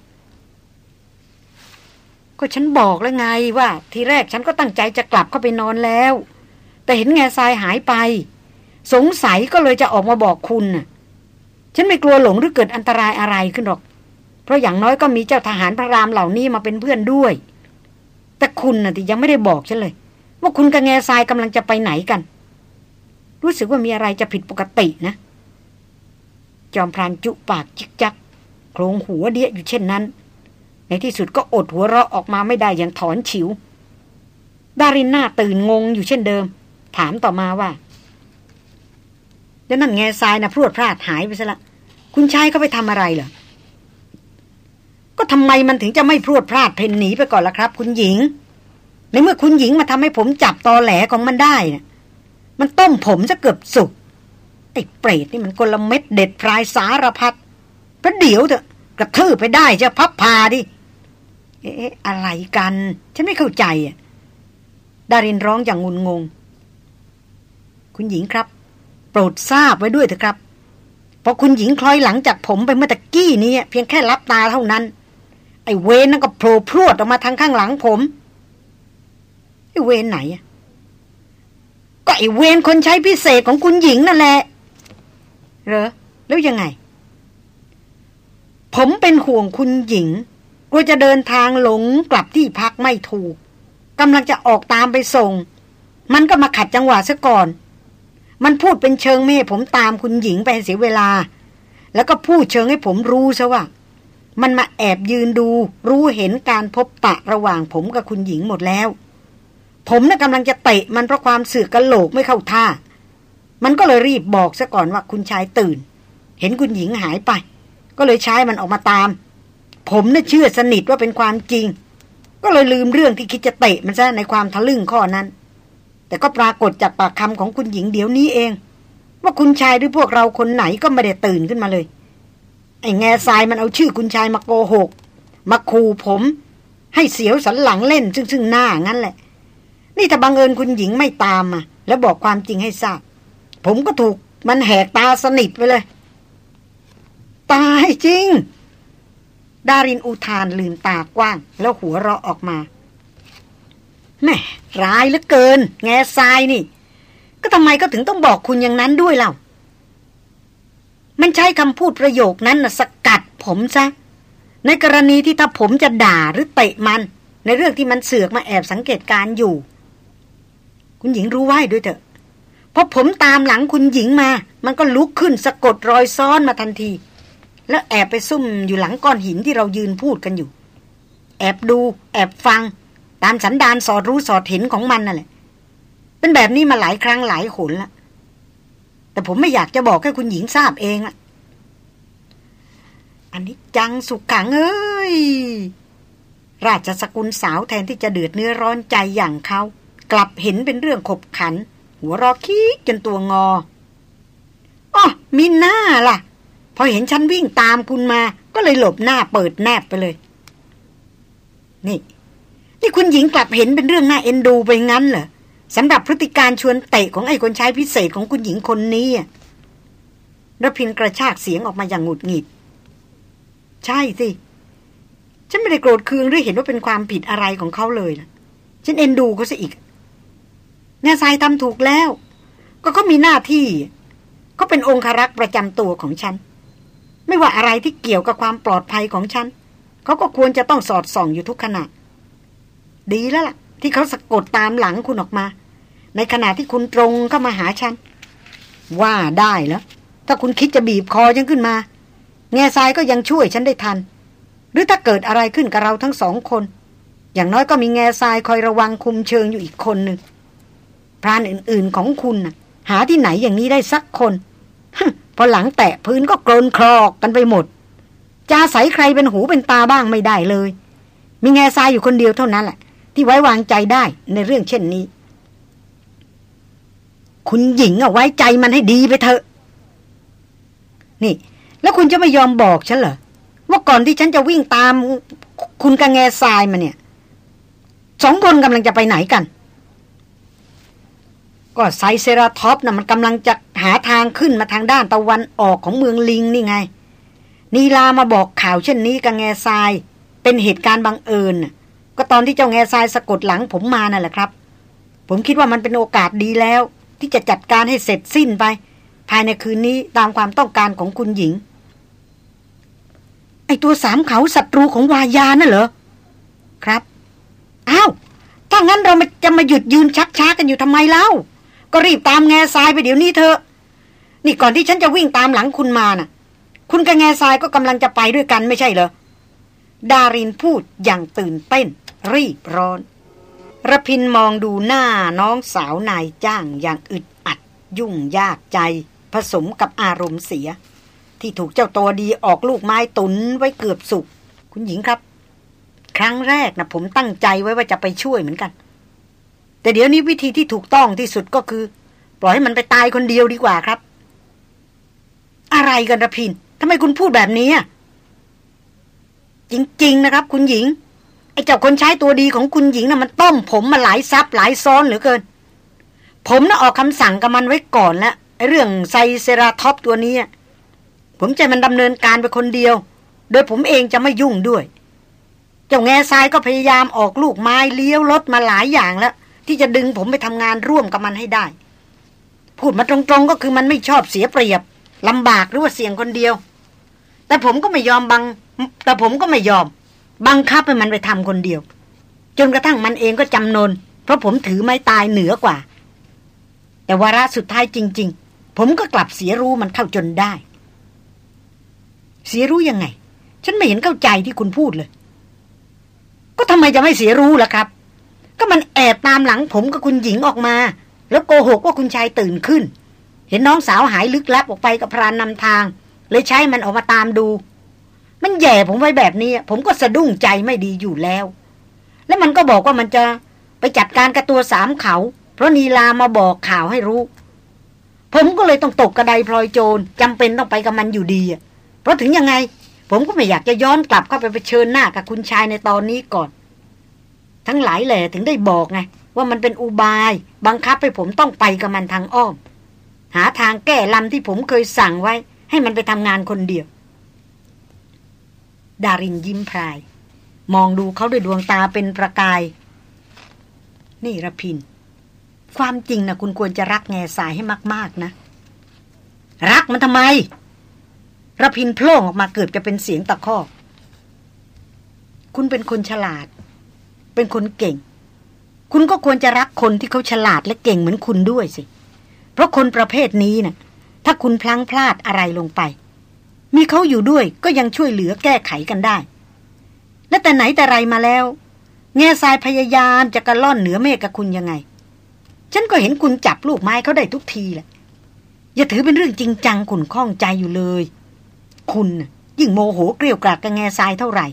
ก็ฉันบอกแล้วไงว่า ทีแรกฉันก็ตั้งใจจะกลับเข้าไปนอนแล้ว แต่เห็นแง่ทรายหายไป สงสัยก็เลยจะออกมาบอกคุณน่ะ ฉันไม่กลัวหลงหรือเกิดอันตรายอะไรขึ้นหรอก เพราะอย่างน้อยก็มีเจ้าทหารพระรามเหล่านี้มาเป็นเพื่อนด้วย แต่คุณน่ะที่ยังไม่ได้บอกฉันเลย ว่าคุณกับแง่ทรายกำลังจะไปไหนกัน รู้สึกว่ามีอะไรจะผิดปกตินะ จอมพรานจุปากจิกจักโครงหัวเดียอยู่เช่นนั้น ในที่สุดก็อดหัวเราะออกมาไม่ได้อย่างถอนฉิว ดารินหน้าตื่นงงอยู่เช่นเดิม ถามต่อมาว่า แล้วนั่นแง่ทรายนะพรวดพลาดหายไปซะละ คุณชายเขาไปทำอะไรเหรอ ก็ทำไมมันถึงจะไม่พรวดพลาดเพนหนีไปก่อนล่ะครับ คุณหญิง ในเมื่อคุณหญิงมาทำให้ผมจับตอแหลของมันได้นะมันต้มผมจะเกือบสุก ไอ้เปรตนี่มันกลเม็ดเด็ดพรายสารพัดพระเดี๋ยวเถอะกระทืบไปได้จะพับพาดิ เอ๊ะอะไรกัน ฉันไม่เข้าใจอะ ดารินร้องอย่างงุนงง คุณหญิงครับ ปรดทราบไว้ด้วยเถอะครับพอคุณหญิงคล้อยหลังจากผมไปเมื่อตะกี้นี้เพียงแค่รับตาเท่านั้น ไอ้เวนนั่นก็โผล่พรวดออกมาทางข้างหลังผมไอ้เวนไหนก็ไอ้เวนคนใช้พิเศษของคุณหญิงนั่นแหละเหรอแล้วยังไง ผมเป็นห่วงคุณหญิงกลัวจะเดินทางหลงกลับที่พักไม่ถูกกำลังจะออกตามไปส่ง มันก็มาขัดจังหวะซะก่อน มันพูดเป็นเชิงไม่ให้ผมตามคุณหญิงไปเสียเวลา แล้วก็พูดเชิงให้ผมรู้ซะว่า มันมาแอบยืนดู รู้เห็นการพบปะระหว่างผมกับคุณหญิงหมดแล้ว ผมน่ะกำลังจะเตะมันเพราะความเสือกกระโหลกไม่เข้าท่า มันก็เลยรีบบอกซะก่อนว่าคุณชายตื่น เห็นคุณหญิงหายไป ก็เลยใช้มันออกมาตาม ผมน่ะเชื่อสนิทว่าเป็นความจริง ก็เลยลืมเรื่องที่คิดจะเตะมันซะในความทะลึ่งข้อนั้น แต่ก็ปรากฏจากปากคำของคุณหญิงเดี๋ยวนี้เอง ว่าคุณชายหรือพวกเราคนไหนก็ไม่ได้ตื่นขึ้นมาเลย ไอ้แง่ทรายมันเอาชื่อคุณชายมาโกหก มาขู่ผม ให้เสียวสันหลังเล่นซึ่งซึ่งหน้างั้นแหละ นี่ถ้าบังเอิญคุณหญิงไม่ตามมาแล้วบอกความจริงให้ทราบผมก็ถูกมันแหกตาสนิทไปเลย ตายจริง ดารินอุทานลืมตากว้าง แล้วหัวเราะออกมา แม่ร้ายเหลือเกิน แง่ทรายนี่ ก็ทำไมก็ถึงต้องบอกคุณอย่างนั้นด้วยเล่า มันใช้คำพูดประโยคนั้นนะสกัดผมซะ ในกรณีที่ถ้าผมจะด่าหรือเตะมัน ในเรื่องที่มันเสือกมาแอบสังเกตการอยู่ คุณหญิงรู้ไว้ด้วยเถอะพอผมตามหลังคุณหญิงมา มันก็ลุกขึ้นสะกดรอยซ้อนมาทันที แล้วแอบไปซุ่มอยู่หลังก้อนหินที่เรายืนพูดกันอยู่ แอบดู แอบฟัง ตามสันดานสอดรู้สอดเห็นของมันนั่นแหละ เป็นแบบนี้มาหลายครั้งหลายหนละแต่ผมไม่อยากจะบอกให้คุณหญิงทราบเองอะอันนี้จังสุขขังเอ้ย ราชสกุลสาวแทนที่จะเดือดเนื้อร้อนใจอย่างเขากลับเห็นเป็นเรื่องขบขัน หัวรอคิกจนตัวงออ๋อมีหน้าล่ะ พอเห็นฉันวิ่งตามคุณมา ก็เลยหลบหน้าเปิดแนบไปเลย นี่ ที่คุณหญิงกลับเห็นเป็นเรื่องน่าเอ็นดูไปงั้นเหรอสำหรับพฤติการชวนเตะของไอ้คนใช้พิเศษของคุณหญิงคนนี้รพินกระชากเสียงออกมาอย่างหงุดหงิด ใช่สิ ฉันไม่ได้โกรธเคืองหรือเห็นว่าเป็นความผิดอะไรของเขาเลยนะฉันเอ็นดูเขาซะอีกแง่ทรายทำถูกแล้ว ก็เขามีหน้าที่เขาเป็นองครักษ์ประจำตัวของฉัน ไม่ว่าอะไรที่เกี่ยวกับความปลอดภัยของฉัน เขาก็ควรจะต้องสอดส่องอยู่ทุกขณะ ดีแล้วล่ะ ที่เขาสะกดตามหลังคุณออกมา ในขณะที่คุณตรงเข้ามาหาฉัน ว่าได้แล้ว ถ้าคุณคิดจะบีบคอยังขึ้นมา แง่ทรายก็ยังช่วยฉันได้ทัน หรือถ้าเกิดอะไรขึ้นกับเราทั้งสองคน อย่างน้อยก็มีแง่ทรายคอยระวังคุมเชิงอยู่อีกคนหนึ่งพรานอื่น ๆของคุณน่ะ หาที่ไหนอย่างนี้ได้สักคนพอหลังแตะพื้นก็กรนคลอกกันไปหมดจะใส่ใครเป็นหูเป็นตาบ้างไม่ได้เลย มีแง่ทรายอยู่คนเดียวเท่านั้นแหละ ที่ไว้วางใจได้ในเรื่องเช่นนี้ คุณหญิงเอาไว้ใจมันให้ดีไปเถอะ นี่ แล้วคุณจะไม่ยอมบอกฉันเหรอว่าก่อนที่ฉันจะวิ่งตาม คุณกับแง่ทรายมาเนี่ยสองคนกำลังจะไปไหนกัน ก็ไซเซราท็อปนะ่ะมันกำลังจะหาทางขึ้นมาทางด้านตะวันออกของเมืองลิงนี่ไง นีลามาบอกข่าวเช่นนี้กับแง่ทราย เป็นเหตุการณ์บังเอิญ ก็ตอนที่เจ้าแง่ทรายสะกดหลังผมมานั่นแหละครับ ผมคิดว่ามันเป็นโอกาสดีแล้ว ที่จะจัดการให้เสร็จสิ้นไป ภายในคืนนี้ตามความต้องการของคุณหญิง ไอตัวสามเขาศัตรูของวายาน่ะเหรอ ครับ อ้าว ถ้างั้นเราจะมาหยุดยืนชักช้ากันอยู่ทำไมเล่า ก็รีบตามแง่ทรายไปเดี๋ยวนี้เถอะ นี่ก่อนที่ฉันจะวิ่งตามหลังคุณมาน่ะ คุณกับแง่ทรายก็กำลังจะไปด้วยกันไม่ใช่เหรอดารินพูดอย่างตื่นเต้น รีบร้อนระพินมองดูหน้าน้องสาวนายจ้างอย่างอึดอัด ยุ่งยากใจ ผสมกับอารมณ์เสีย ที่ถูกเจ้าตัวดีออกลูกไม้ตุนไว้เกือบสุก คุณหญิงครับ ครั้งแรกนะผมตั้งใจไว้ว่าจะไปช่วยเหมือนกัน แต่เดี๋ยวนี้วิธีที่ถูกต้องที่สุดก็คือ ปล่อยให้มันไปตายคนเดียวดีกว่าครับ อะไรกันระพินทำไมคุณพูดแบบนี้จริง ๆ นะครับ คุณหญิง ไอ้เจ้าคนใช้ตัวดีของคุณหญิงนะ่ะมันต้มผมมาหลายซับหลายซ้อนเหลือเกิน ผมน่ะออกคำสั่งกับมันไว้ก่อนแล้วไอ้เรื่องไซเซราท็อปตัวนี้ ผมจะมันดำเนินการไปคนเดียว โดยผมเองจะไม่ยุ่งด้วย เจ้าแง่ทรายก็พยายามออกลูกไม้เลี้ยวรถมาหลายอย่างแล้ว ที่จะดึงผมไปทำงานร่วมกับมันให้ได้ พูดมาตรงๆก็คือมันไม่ชอบเสียเปรียบลำบากหรือว่าเสี่ยงคนเดียว แต่ผมก็ไม่ยอมบัง แต่ผมก็ไม่ยอม บังคับให้มันไปทำคนเดียว จนกระทั่งมันเองก็จำนน เพราะผมถือไม้ตายเหนือกว่า แต่วาระสุดท้ายจริง ๆ ผมก็กลับเสียรู้มันเข้าจนได้ เสียรู้ยังไง ฉันไม่เห็นเข้าใจที่คุณพูดเลย ก็ทำไมจะไม่เสียรู้ล่ะครับ ก็มันแอบตามหลังผมกับคุณหญิงออกมา แล้วโกหกว่าคุณชายตื่นขึ้น เห็นน้องสาวหายลึกลับออกไปกับพรานนำทาง เลยใช้มันออกมาตามดู มันแย่ผมไว้แบบนี้ ผมก็สะดุ้งใจไม่ดีอยู่แล้ว แล้วมันก็บอกว่ามันจะไปจัดการกับตัวสามเขา เพราะนีลามาบอกข่าวให้รู้ ผมก็เลยต้องตกกระไดพลอยโจรจำเป็นต้องไปกับมันอยู่ดีเพราะถึงยังไง ผมก็ไม่อยากจะย้อนกลับเข้าไปเผชิญหน้ากับคุณชายในตอนนี้ก่อน ทั้งหลายแหล่ถึงได้บอกไงว่ามันเป็นอุบาย บังคับให้ผมต้องไปกับมันทางอ้อม หาทางแก้ลำที่ผมเคยสั่งไว้ ให้มันไปทำงานคนเดียว ดารินยิ้มพราย มองดูเขาด้วยดวงตาเป็นประกาย นี่ระพิน ความจริงนะคุณควรจะรักแง่สายให้มาก ๆนะ รักมันทำไมระพินโพล่ออกมาเกือบจะเป็นเสียงตะคอก คุณเป็นคนฉลาด เป็นคนเก่ง คุณก็ควรจะรักคนที่เขาฉลาดและเก่งเหมือนคุณด้วยสิ เพราะคนประเภทนี้นะ่ะ ถ้าคุณพลั้งพลาดอะไรลงไป มีเขาอยู่ด้วยก็ยังช่วยเหลือแก้ไขกันได้ และแต่ไหนแต่ไรมาแล้ว แง่ทรายพยายามจะกระล่อนเหนือเมฆกับคุณยังไง ฉันก็เห็นคุณจับลูกไม้เขาได้ทุกทีแหละ อย่าถือเป็นเรื่องจริงจังขุนข้องใจอยู่เลย คุณยิ่งโมโหเกลียวกราดกับแง่ทรายเท่าไหร่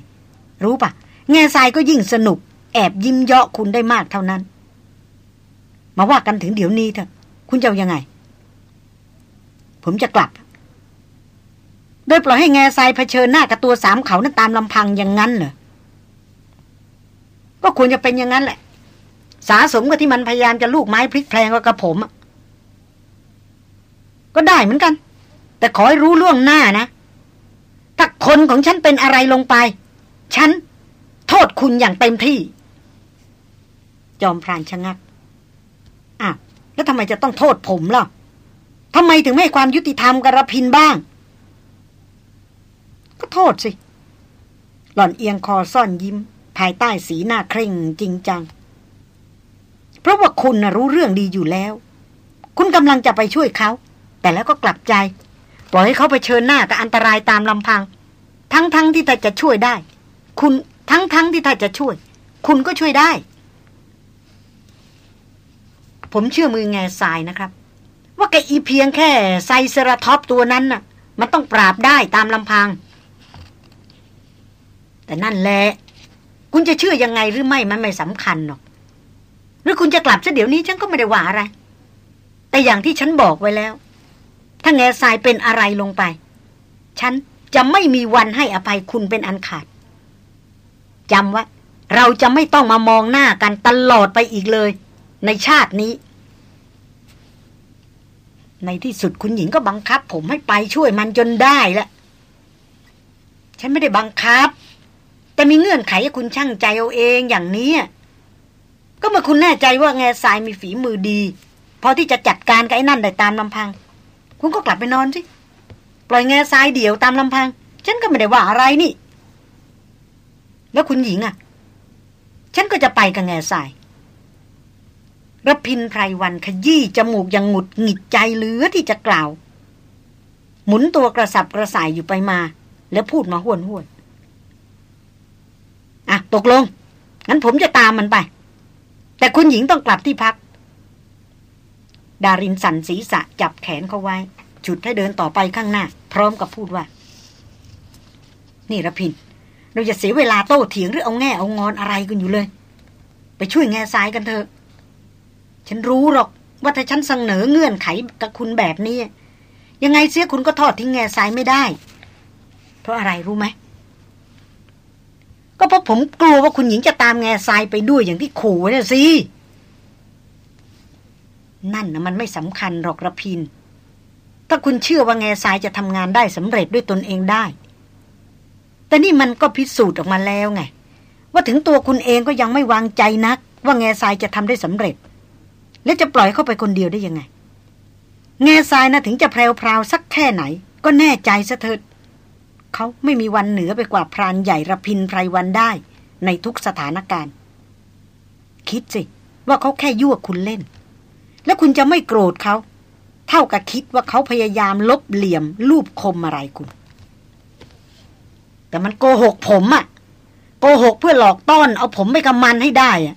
รู้ปะแง่ทรายก็ยิ่งสนุก แอบยิ้มเยาะคุณได้มากเท่านั้น มาว่ากันถึงเดี๋ยวนี้เถอะ คุณจะยังไง ผมจะกลับ โดยปล่อยให้แง่ทรายเผชิญหน้ากับตัวสามเขานั้นตามลำพังอย่างนั้นเหรอ ก็ควรจะเป็นอย่างนั้นแหละ สาสมกับที่มันพยายามจะลูกไม้พลิกแพลงกับผม ก็ได้เหมือนกัน แต่ขอให้รู้ล่วงหน้านะ ถ้าคนของฉันเป็นอะไรลงไป ฉัน โทษคุณอย่างเต็มที่ จอมพรานชะงักอ้าวแล้วทำไมจะต้องโทษผมล่ะทำไมถึงไม่ให้ความยุติธรรมกับรพินบ้าง ก็โทษสิ หล่อนเอียงคอซ่อนยิ้ม ภายใต้สีหน้าเคร่งจริงจัง เพราะว่าคุณนะรู้เรื่องดีอยู่แล้ว คุณกำลังจะไปช่วยเขา แต่แล้วก็กลับใจ ปล่อยให้เขาไปเชิญหน้ากับอันตรายตามลำพัง ทั้งๆทที่ถ้าจะช่วยได้ คุณทั้งๆทที่ถ้าจะช่วย คุณก็ช่วยได้ ผมเชื่อมือแง่ทรายนะครับ ว่าแกอีเพียงแค่ไซเซราท็อปตัวนั้นน่ะมันต้องปราบได้ตามลำพัง แต่นั่นแหละคุณจะเชื่อยังไงหรือไม่มันไม่สำคัญหรอก หรือคุณจะกลับซะเดี๋ยวนี้ฉันก็ไม่ได้ว่าอะไร แต่อย่างที่ฉันบอกไว้แล้ว ถ้าแง่ทรายเป็นอะไรลงไป ฉันจะไม่มีวันให้อภัยคุณเป็นอันขาดจำว่าเราจะไม่ต้องมามองหน้ากันตลอดไปอีกเลย ในชาตินี้ ในที่สุดคุณหญิงก็บังคับ ผมให้ไปช่วยมันจนได้ละฉันไม่ได้บังคับ แต่มีเงื่อนไขให้คุณช่างใจเอาเองอย่างนี้ก็เมื่อคุณแน่ใจว่าแง่ทรายมีฝีมือดี พอที่จะจัดการกับไอ้นั่นได้ตามลำพัง คุณก็กลับไปนอนสิ ปล่อยแง่ทรายเดี่ยวตามลำพัง ฉันก็ไม่ได้ว่าอะไรนี่ แล้วคุณหญิงอะ ฉันก็จะไปกับแง่ทรายรพินไพรวันขยี้จมูกยังหงุดหงิดใจเหลือที่จะกล่าว หมุนตัวกระสับกระส่ายอยู่ไปมา แล้วพูดมาห้วนห้วน อะ ตกลง งั้นผมจะตามมันไป แต่คุณหญิงต้องกลับที่พัก ดารินสันศีรษะจับแขนเขาไว้ฉุดให้เดินต่อไปข้างหน้า พร้อมกับพูดว่า นี่ระพิน เราจะเสียเวลาโต้เถียงหรือเอาแง่เอางอนอะไรกันอยู่เลย ไปช่วยแง่ซ้ายกันเถอะ ฉันรู้หรอกว่าถ้าฉันเสนอเงื่อนไขกับคุณแบบนี้ ยังไงเสียคุณก็ทอดทิ้งแง่สายไม่ได้ เพราะอะไรรู้ไหม ก็เพราะผมกลัวว่าคุณหญิงจะตามแง่ทรายไปด้วยอย่างที่ขู่เนี่ยสิ นั่นนะมันไม่สำคัญหรอกระพิน ถ้าคุณเชื่อว่าแง่ทรายจะทำงานได้สำเร็จด้วยตนเองได้ แต่นี่มันก็พิสูจน์ออกมาแล้วไง ว่าถึงตัวคุณเองก็ยังไม่วางใจนัก ว่าแง่ทรายจะทำได้สำเร็จ แล้วจะปล่อยเข้าไปคนเดียวได้ยังไง แง่ทรายนะถึงจะแพรวพราวสักแค่ไหน ก็แน่ใจซะเถิด เขาไม่มีวันเหนือไปกว่าพรานใหญ่ระพินไพรวันได้ ในทุกสถานการณ์ คิดสิ ว่าเขาแค่ยั่วคุณเล่น แล้วคุณจะไม่โกรธเขา เท่ากับคิดว่าเขาพยายามลบเหลี่ยมรูปคมอะไรคุณ แต่มันโกหกผมอะโกหกเพื่อหลอกต้อน เอาผมไปกำมันให้ได้อะ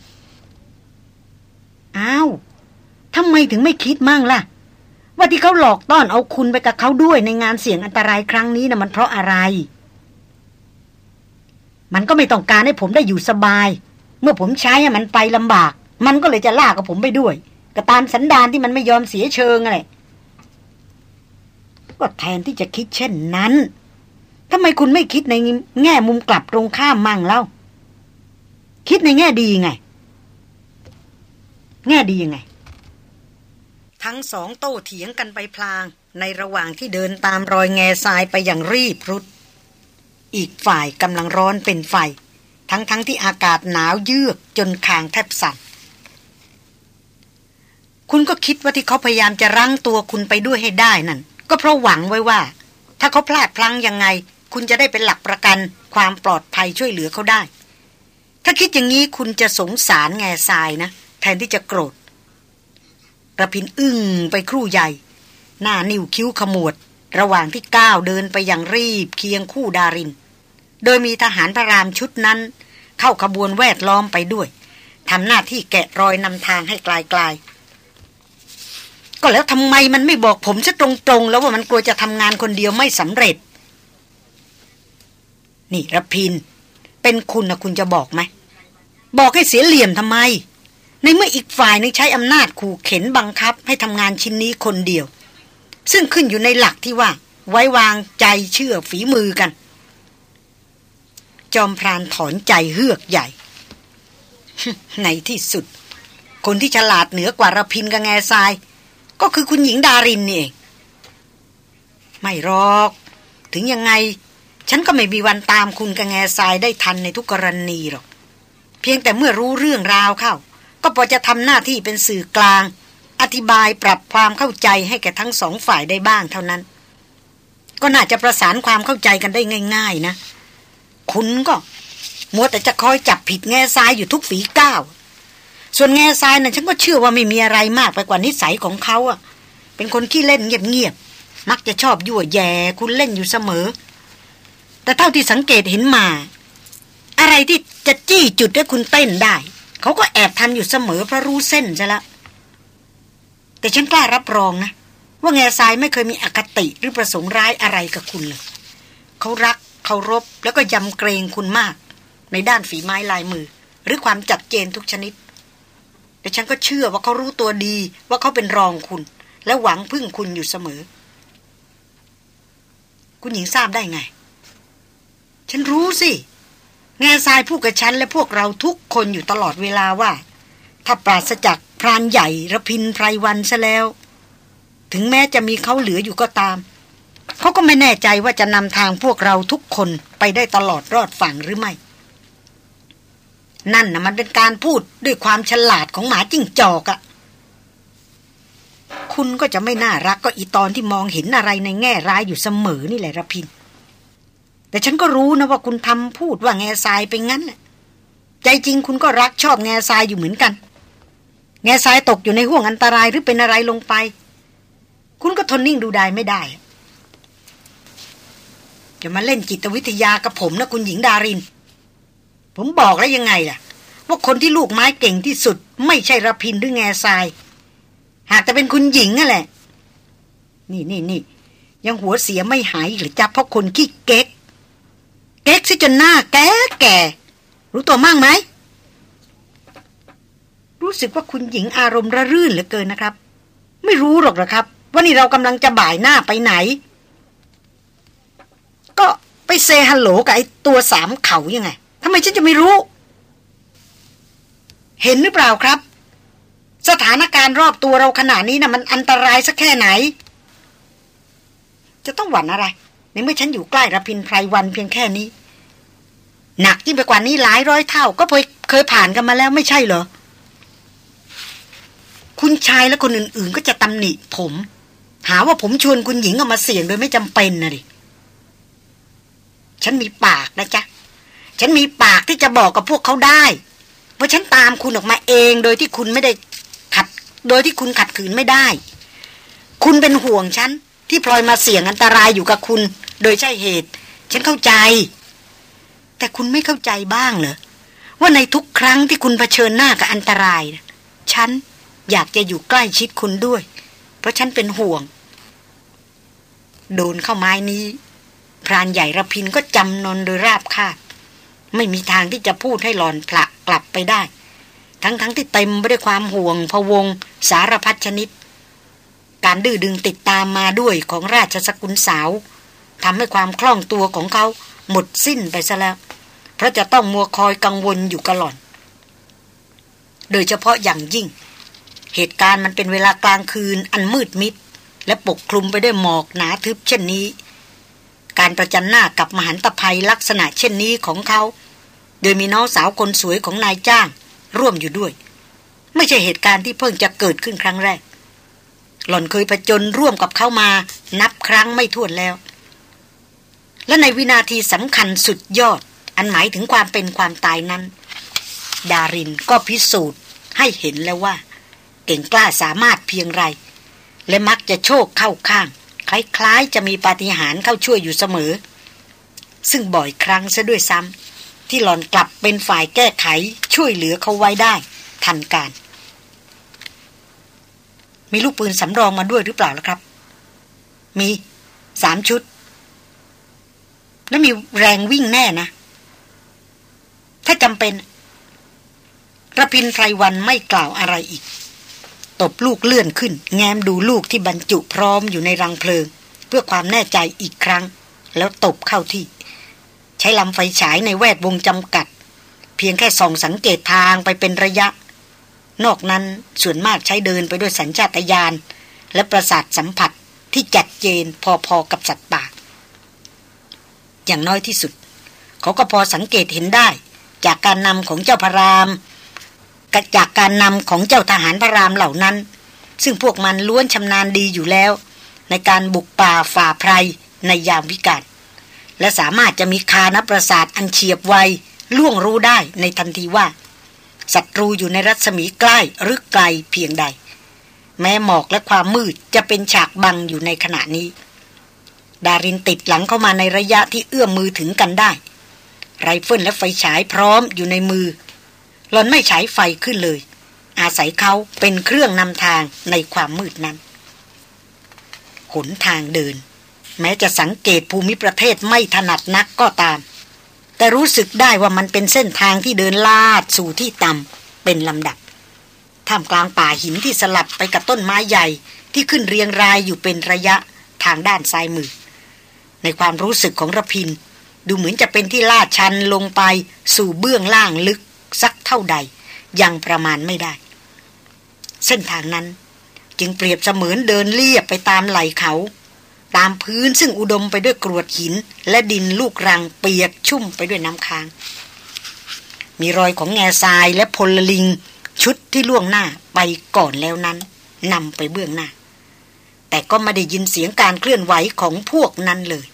อ้าวทำไมถึงไม่คิดมั่งล่ะ ว่าที่เขาหลอกต้อนเอาคุณไปกับเขาด้วยในงานเสี่ยงอันตรายครั้งนี้นะ่ะมันเพราะอะไร มันก็ไม่ต้องการให้ผมได้อยู่สบาย เมื่อผมใช้ให้มันไปลำบาก มันก็เลยจะลากกับผมไปด้วยกระตามสันดานที่มันไม่ยอมเสียเชิงอะไรก็แทนที่จะคิดเช่นนั้นทำไมคุณไม่คิดในแง่มุมกลับตรงข้ามมั่งเล่า คิดในแง่ดีไง แง่ดียังไง ทั้งสองโต้เถียงกันไปพลาง ในระหว่างที่เดินตามรอยแง่ทรายไปอย่างรีบรุด อีกฝ่ายกำลังร้อนเป็นไฟ ทั้งๆทที่อากาศหนาวเยือกจนคางแทบสั่นคุณก็คิดว่าที่เขาพยายามจะรั้งตัวคุณไปด้วยให้ได้นั่น ก็เพราะหวังไว้ว่า ถ้าเขาพลาดพลั้งยังไง คุณจะได้เป็นหลักประกัน ความปลอดภัยช่วยเหลือเขาได้ ถ้าคิดอย่างนี้คุณจะสงสารแง่ทรายนะ แทนที่จะโกรธ ระพินอึ้งไปครู่ใหญ่ หน้านิ้วคิ้วขมวด ระหว่างที่ก้าวเดินไปอย่างรีบเคียงคู่ดาริน โดยมีทหารพระรามชุดนั้น เข้าขบวนแวดล้อมไปด้วยทำหน้าที่แกะรอยนำทางให้ไกลๆ ก็แล้วทำไมมันไม่บอกผมซะตรงๆ แล้วว่ามันกลัวจะทำงานคนเดียวไม่สำเร็จ นี่ระพิน เป็นคุณนะคุณจะบอกไหม บอกให้เสียเหลี่ยมทำไม ในเมื่ออีกฝ่ายนึงใช้อำนาจขู่เข็นบังคับให้ทำงานชิ้นนี้คนเดียว ซึ่งขึ้นอยู่ในหลักที่ว่า ไว้วางใจเชื่อฝีมือกัน จอมพรานถอนใจเฮือกใหญ่ ในที่สุด คนที่ฉลาดเหนือกว่าระพินกับแง่ทราย ก็คือคุณหญิงดารินนี่เอง ไม่หรอก ถึงยังไง ฉันก็ไม่มีวันตามคุณกับแง่ทรายได้ทันในทุกกรณีหรอก เพียงแต่เมื่อรู้เรื่องราวเข้า ก็พอจะทำหน้าที่เป็นสื่อกลาง อธิบายปรับความเข้าใจให้แก่ทั้งสองฝ่ายได้บ้างเท่านั้น ก็น่าจะประสานความเข้าใจกันได้ง่าย ๆ นะ คุณก็มัวแต่จะคอยจับผิดแง่ทรายอยู่ทุกฝีก้าวส่วนแง่ทรายนะ่ะฉันก็เชื่อว่าไม่มีอะไรมากไปกว่านิสัยของเขาอะเป็นคนขี้เล่นเงียบๆมักจะชอบยั่วแย่คุณเล่นอยู่เสมอ แต่เท่าที่สังเกตเห็นมา อะไรที่จะจี้จุดให้คุณเต้นได้ เขาก็แอบทำอยู่เสมอเพราะรู้เส้นซะล้วแต่ฉันกล้ารับรองนะ ว่าแง่ทรายไม่เคยมีอคติหรือประสงค์ร้ายอะไรกับคุณเลย เขารักเคารพแล้วก็ยำเกรงคุณมาก ในด้านฝีไม้ลายมือ หรือความจัดเจนทุกชนิด แต่ฉันก็เชื่อว่าเขารู้ตัวดีว่าเขาเป็นรองคุณ และหวังพึ่งคุณอยู่เสมอ คุณหญิงทราบได้ไง ฉันรู้สิ แง่ทรายพูดกับฉันและพวกเราทุกคนอยู่ตลอดเวลาว่า ถ้าปราศจากพรานใหญ่ระพินไพรวันซะแล้ว ถึงแม้จะมีเขาเหลืออยู่ก็ตาม เขาก็ไม่แน่ใจว่าจะนำทางพวกเราทุกคนไปได้ตลอดรอดฝั่งหรือไม่ นั่นนะมันเป็นการพูดด้วยความฉลาดของหมาจิ้งจอกอะคุณก็จะไม่น่ารักก็อีตอนที่มองเห็นอะไรในแง่ร้ายอยู่เสมอนี่แหละระพิน แต่ฉันก็รู้นะว่าคุณทำพูดว่าแง่ทรายเป็นงั้นแหละใจจริงคุณก็รักชอบแง่ทรายอยู่เหมือนกัน แง่ทรายตกอยู่ในห่วงอันตรายหรือเป็นอะไรลงไป คุณก็ทนนิ่งดูได้ไม่ได้จะมาเล่นจิตวิทยากับผมนะคุณหญิงดาริน ผมบอกแล้วยังไงล่ะ ว่าคนที่ลูกไม้เก่งที่สุด ไม่ใช่ระพินหรือแง่ทราย หากแต่เป็นคุณหญิงนั่นแหละ นี่นี่นี่ยังหัวเสียไม่หายหรือจับเพราะคนขี้เก๊ก เก๊กซิจนหน้าแก่แก่ รู้ตัวมั่งไหม รู้สึกว่าคุณหญิงอารมณ์ระรื่นเหลือเกินนะครับ ไม่รู้หรอกนะครับ ว่านี่เรากำลังจะบ่ายหน้าไปไหน ก็ไปเซฮัลโหลกับไอ้ตัวสามเขายังไงทำไมฉันจะไม่รู้ เห็นหรือเปล่าครับ สถานการณ์รอบตัวเราขนาดนี้นะ่ะมันอันตรายสักแค่ไหน จะต้องหวั่นอะไร ในเมื่อฉันอยู่ใกล้ระพินไพรวันเพียงแค่นี้ หนักยิ่งไปกว่านี้หลายร้อยเท่า ก็เคยผ่านกันมาแล้วไม่ใช่เหรอ คุณชายและคนอื่น ๆ ก็จะตำหนิผม หาว่าผมชวนคุณหญิงออกมาเสี่ยงโดยไม่จำเป็นนะดิฉันมีปากนะจ๊ะ ฉันมีปากที่จะบอกกับพวกเขาได้ว่าฉันตามคุณออกมาเองโดยที่คุณไม่ได้ขัด โดยที่คุณขัดขืนไม่ได้ คุณเป็นห่วงฉัน ที่พลอยมาเสี่ยงอันตรายอยู่กับคุณ โดยใช่เหตุ ฉันเข้าใจ แต่คุณไม่เข้าใจบ้างเหรอว่าในทุกครั้งที่คุณเผชิญหน้ากับอันตราย ฉันอยากจะอยู่ใกล้ชิดคุณด้วย เพราะฉันเป็นห่วง โดนเข้าไม้นี้ พรานใหญ่ระพินก็จำนนโดยราบคาบไม่มีทางที่จะพูดให้หลอนผละกลับไปได้ ทั้งๆทที่เต็มไปด้วยความห่วงพะวง สารพัดชนิด การดื้อดึงติดตามมาด้วยของราชสกุลสาวทำให้ความคล่องตัวของเขาหมดสิ้นไปซะแล้ว เพราะจะต้องมัวคอยกังวลอยู่กลอนโดยเฉพาะอย่างยิ่ง เหตุการณ์มันเป็นเวลากลางคืนอันมืดมิด และปกคลุมไปด้วยหมอกหนาทึบเช่นนี้ การประจันหน้ากับมหันตภัยลักษณะเช่นนี้ของเขา โดยมีน้องสาวคนสวยของนายจ้าง ร่วมอยู่ด้วย ไม่ใช่เหตุการณ์ที่เพิ่งจะเกิดขึ้นครั้งแรก หล่อนเคยประจนร่วมกับเขามา นับครั้งไม่ถ้วนแล้ว และในวินาทีสำคัญสุดยอด อันหมายถึงความเป็นความตายนั้น ดารินก็พิสูจน์ให้เห็นแล้วว่า เก่งกล้าสามารถเพียงไร และมักจะโชคเข้าข้าง คล้ายๆ จะมีปาฏิหาริย์เข้าช่วยอยู่เสมอ ซึ่งบ่อยครั้งซะด้วยซ้ำที่หลอนกลับเป็นฝ่ายแก้ไขช่วยเหลือเขาไว้ได้ ทันการ มีลูกปืนสำรองมาด้วยหรือเปล่าล่ะครับ มีสามชุด แล้วมีแรงวิ่งแน่นะ ถ้าจำเป็นระพินไพรวันไม่กล่าวอะไรอีก ตบลูกเลื่อนขึ้น แง้มดูลูกที่บรรจุพร้อมอยู่ในรังเพลิง เพื่อความแน่ใจอีกครั้ง แล้วตบเข้าที่ ใช้ลำไฟฉายในแวดวงจำกัด เพียงแค่ส่องสังเกตทางไปเป็นระยะ นอกนั้นส่วนมากใช้เดินไปด้วยสัญชาตญาณและประสาทสัมผัสที่จัดเจนพอๆกับสัตว์ป่าอย่างน้อยที่สุด เขาก็พอสังเกตเห็นได้ จากการนำของเจ้าพระรามจากการนำของเจ้าทหารพระรามเหล่านั้น ซึ่งพวกมันล้วนชำนาญดีอยู่แล้ว ในการบุกป่าฝ่าไพรในยามวิกาลและสามารถจะมีคานประสาทอันเฉียบไวล่วงรู้ได้ในทันทีว่า ศัตรูอยู่ในรัศมีใกล้หรือไกลเพียงใด แม้หมอกและความมืดจะเป็นฉากบังอยู่ในขณะนี้ ดารินติดหลังเข้ามาในระยะที่เอื้อมมือถึงกันได้ ไรเฟิลและไฟฉายพร้อมอยู่ในมือหลอนไม่ใช้ไฟขึ้นเลย อาศัยเขาเป็นเครื่องนำทางในความมืดนั้นหนทางเดิน แม้จะสังเกตภูมิประเทศไม่ถนัดนักก็ตาม แต่รู้สึกได้ว่ามันเป็นเส้นทางที่เดินลาดสู่ที่ต่ำเป็นลำดับ ท่ามกลางป่าหินที่สลับไปกับต้นไม้ใหญ่ที่ขึ้นเรียงรายอยู่เป็นระยะทางด้านซ้ายมือ ในความรู้สึกของระพิน ดูเหมือนจะเป็นที่ลาดชันลงไปสู่เบื้องล่างลึกสักเท่าใด ยังประมาณไม่ได้ เส้นทางนั้น จึงเปรียบเสมือนเดินเลียบไปตามไหลเขา ตามพื้นซึ่งอุดมไปด้วยกรวดหิน และดินลูกรังเปียกชุ่มไปด้วยน้ำค้าง มีรอยของแง่ทรายและพลลิง ชุดที่ล่วงหน้าไปก่อนแล้วนั้นนำไปเบื้องหน้า แต่ก็ไม่ได้ยินเสียงการเคลื่อนไหวของพวกนั้นเลย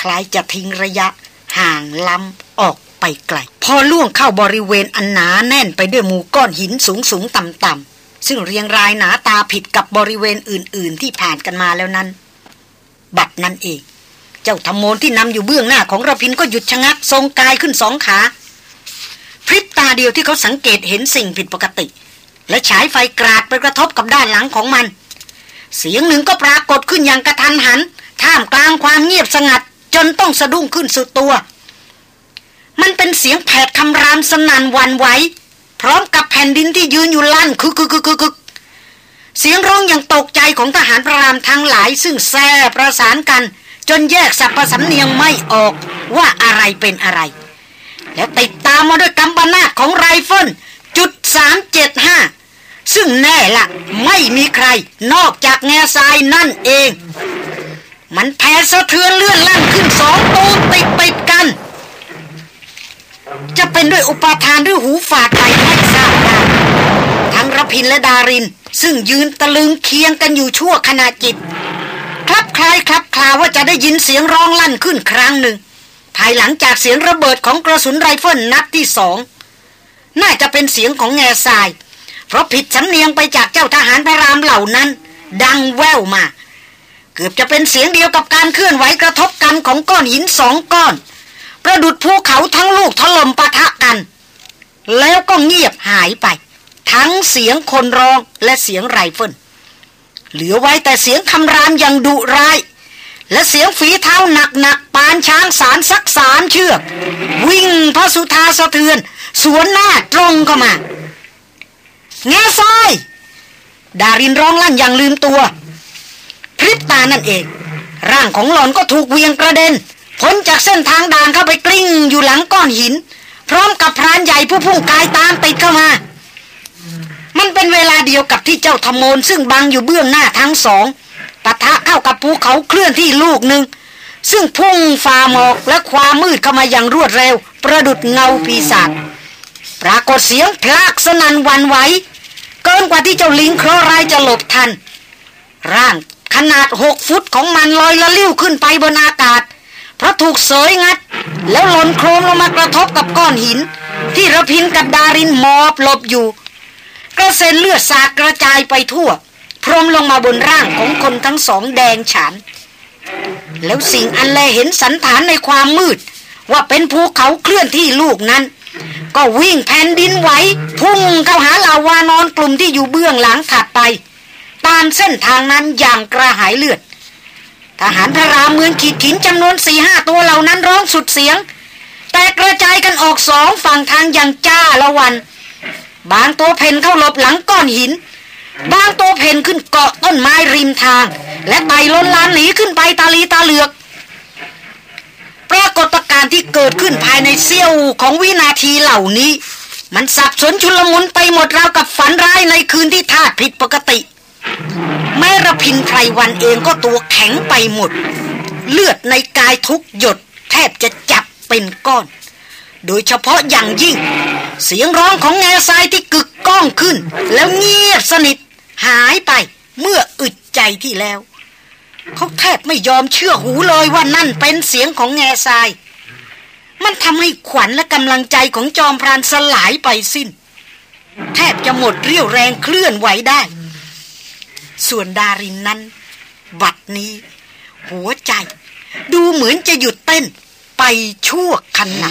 คล้ายจะทิ้งระยะห่างล้ำออกไปไกล พอล่วงเข้าบริเวณอันหนาแน่นไปด้วยหมู่ก้อนหินสูงสูงต่ำต่ำซึ่งเรียงรายหนาตาผิดกับบริเวณอื่น ๆ ที่ผ่านกันมาแล้วนั้น บัดนั้นเอง เจ้าธรรมโมนที่นำอยู่เบื้องหน้าของระพินก็หยุดชะงักทรงกายขึ้นสองขาพริบตาเดียวที่เขาสังเกตเห็นสิ่งผิดปกติ และฉายไฟกราดไปกระทบกับด้านหลังของมัน เสียงหนึ่งก็ปรากฏขึ้นอย่างกระทันหัน ท่ามกลางความเงียบสงัด จนต้องสะดุ้งขึ้นสุดตัว มันเป็นเสียงแผดคำรามสนั่นวันไหวพร้อมกับแผ่นดินที่ยืนอยู่ลั่นคือคือคือคือ เสียงร้องอย่างตกใจของทหารพระรามทั้งหลายซึ่งแซ่ประสานกัน จนแยกสับประสำเนียงไม่ออกว่าอะไรเป็นอะไร แล้วติดตามมาด้วยกำปนาของไรเฟิลจุดสามเจ็ดห้าซึ่งแน่ละไม่มีใครนอกจากแง่ทรายนั่นเอง มันแผ่สะเทือนเลื่อนลั่นขึ้นสองตูติดติดกัน จะเป็นด้วยอุปทานหรือหูฝาดไปไม่ทราบได้ทั้งรพินและดาริน ซึ่งยืนตะลึงเคียงกันอยู่ชั่วขณะจิตคลับคลายคลับคลาว่าจะได้ยินเสียงร้องลั่นขึ้นครั้งหนึ่ง ภายหลังจากเสียงระเบิดของกระสุนไรเฟิลนัดที่สอง น่าจะเป็นเสียงของแง่ทราย เพราะผิดสำเนียงไปจากเจ้าทหารพระรามเหล่านั้น ดังแววมา เกือบจะเป็นเสียงเดียวกับการเคลื่อนไหวกระทบกันของก้อนหินสองก้อน ประดุดภูเขาทั้งลูกถล่มปะทะกัน แล้วก็เงียบหายไป ทั้งเสียงคนร้องและเสียงไรเฟิลเหลือไว้แต่เสียงคำรามอย่างดุร้าย และเสียงฝีเท้าหนักๆปานช้างสารสักสามเชือก วิ่งพระสุธาสะเทือน สวนหน้าตรงเข้ามาแง่ซอย ดารินร้องลั่นอย่างลืมตัว พริบตานั่นเอง ร่างของหลอนก็ถูกเวียงกระเด็นพ้นจากเส้นทางด่านเข้าไปกลิ้งอยู่หลังก้อนหิน พร้อมกับพรานใหญ่ผู้พุ่งกายตามติดเข้ามา มันเป็นเวลาเดียวกับที่เจ้าธมนซึ่งบังอยู่เบื้องหน้าทั้งสองปะทะเข้ากับภูเขาเคลื่อนที่ลูกหนึ่ง ซึ่งพุ่งฝ่าหมอกและความมืดเข้ามาอย่างรวดเร็ว ประดุดเงาปีศาจปรากฏเสียงพลากสนันวันไหวเกินกว่าที่เจ้าลิงเคราะห์ร้ายจะหลบทัน ร่างขนาดหกฟุตของมันลอยละลิ้วขึ้นไปบนอากาศ เพราะถูกเสยงัด แล้วหล่นโครมลงมากระทบกับก้อนหิน ที่ระพินกับดารินมอบหลบอยู่ กระเซ็นเลือดสาดกระจายไปทั่ว พรมลงมาบนร่างของคนทั้งสองแดงฉาน แล้วสิ่งอันแลเห็นสันฐานในความมืด ว่าเป็นภูเขาเคลื่อนที่ลูกนั้น ก็วิ่งแผ่นดินไหวพุ่งเข้าหาลาวานอนกลุ่มที่อยู่เบื้องหลังถัดไป ตามเส้นทางนั้นอย่างกระหายเลือดทหารพระรามเมืองขีดขินจำนวนสี่ห้าตัวเหล่านั้นร้องสุดเสียง แต่กระจายกันออกสองฝั่งทางอย่างจ้าละวัน บางตัวเพนเข้าหลบหลังก้อนหิน บางตัวเพนขึ้นเกาะต้นไม้ริมทาง และไต่ล้นลานหนีขึ้นไปตาลีตาเหลือก ปรากฏการณ์ที่เกิดขึ้นภายในเสี้ยวของวินาทีเหล่านี้ มันสับสนชุลมุนไปหมดราวกับฝันร้ายในคืนที่ท่าผิดปกติแม้ระพินไพรวันเองก็ตัวแข็งไปหมด เลือดในกายทุกหยดแทบจะจับเป็นก้อน โดยเฉพาะอย่างยิ่ง เสียงร้องของแง่ทรายที่กึกก้องขึ้น แล้วเงียบสนิท หายไปเมื่ออึดใจที่แล้ว เขาแทบไม่ยอมเชื่อหูเลยว่านั่นเป็นเสียงของแง่ทราย มันทำให้ขวัญและกำลังใจของจอมพรานสลายไปสิ้น แทบจะหมดเรี่ยวแรงเคลื่อนไหวได้ ส่วนดารินนั้น บัดนี้ หัวใจ ดูเหมือนจะหยุดเต้นไปชั่วขณะ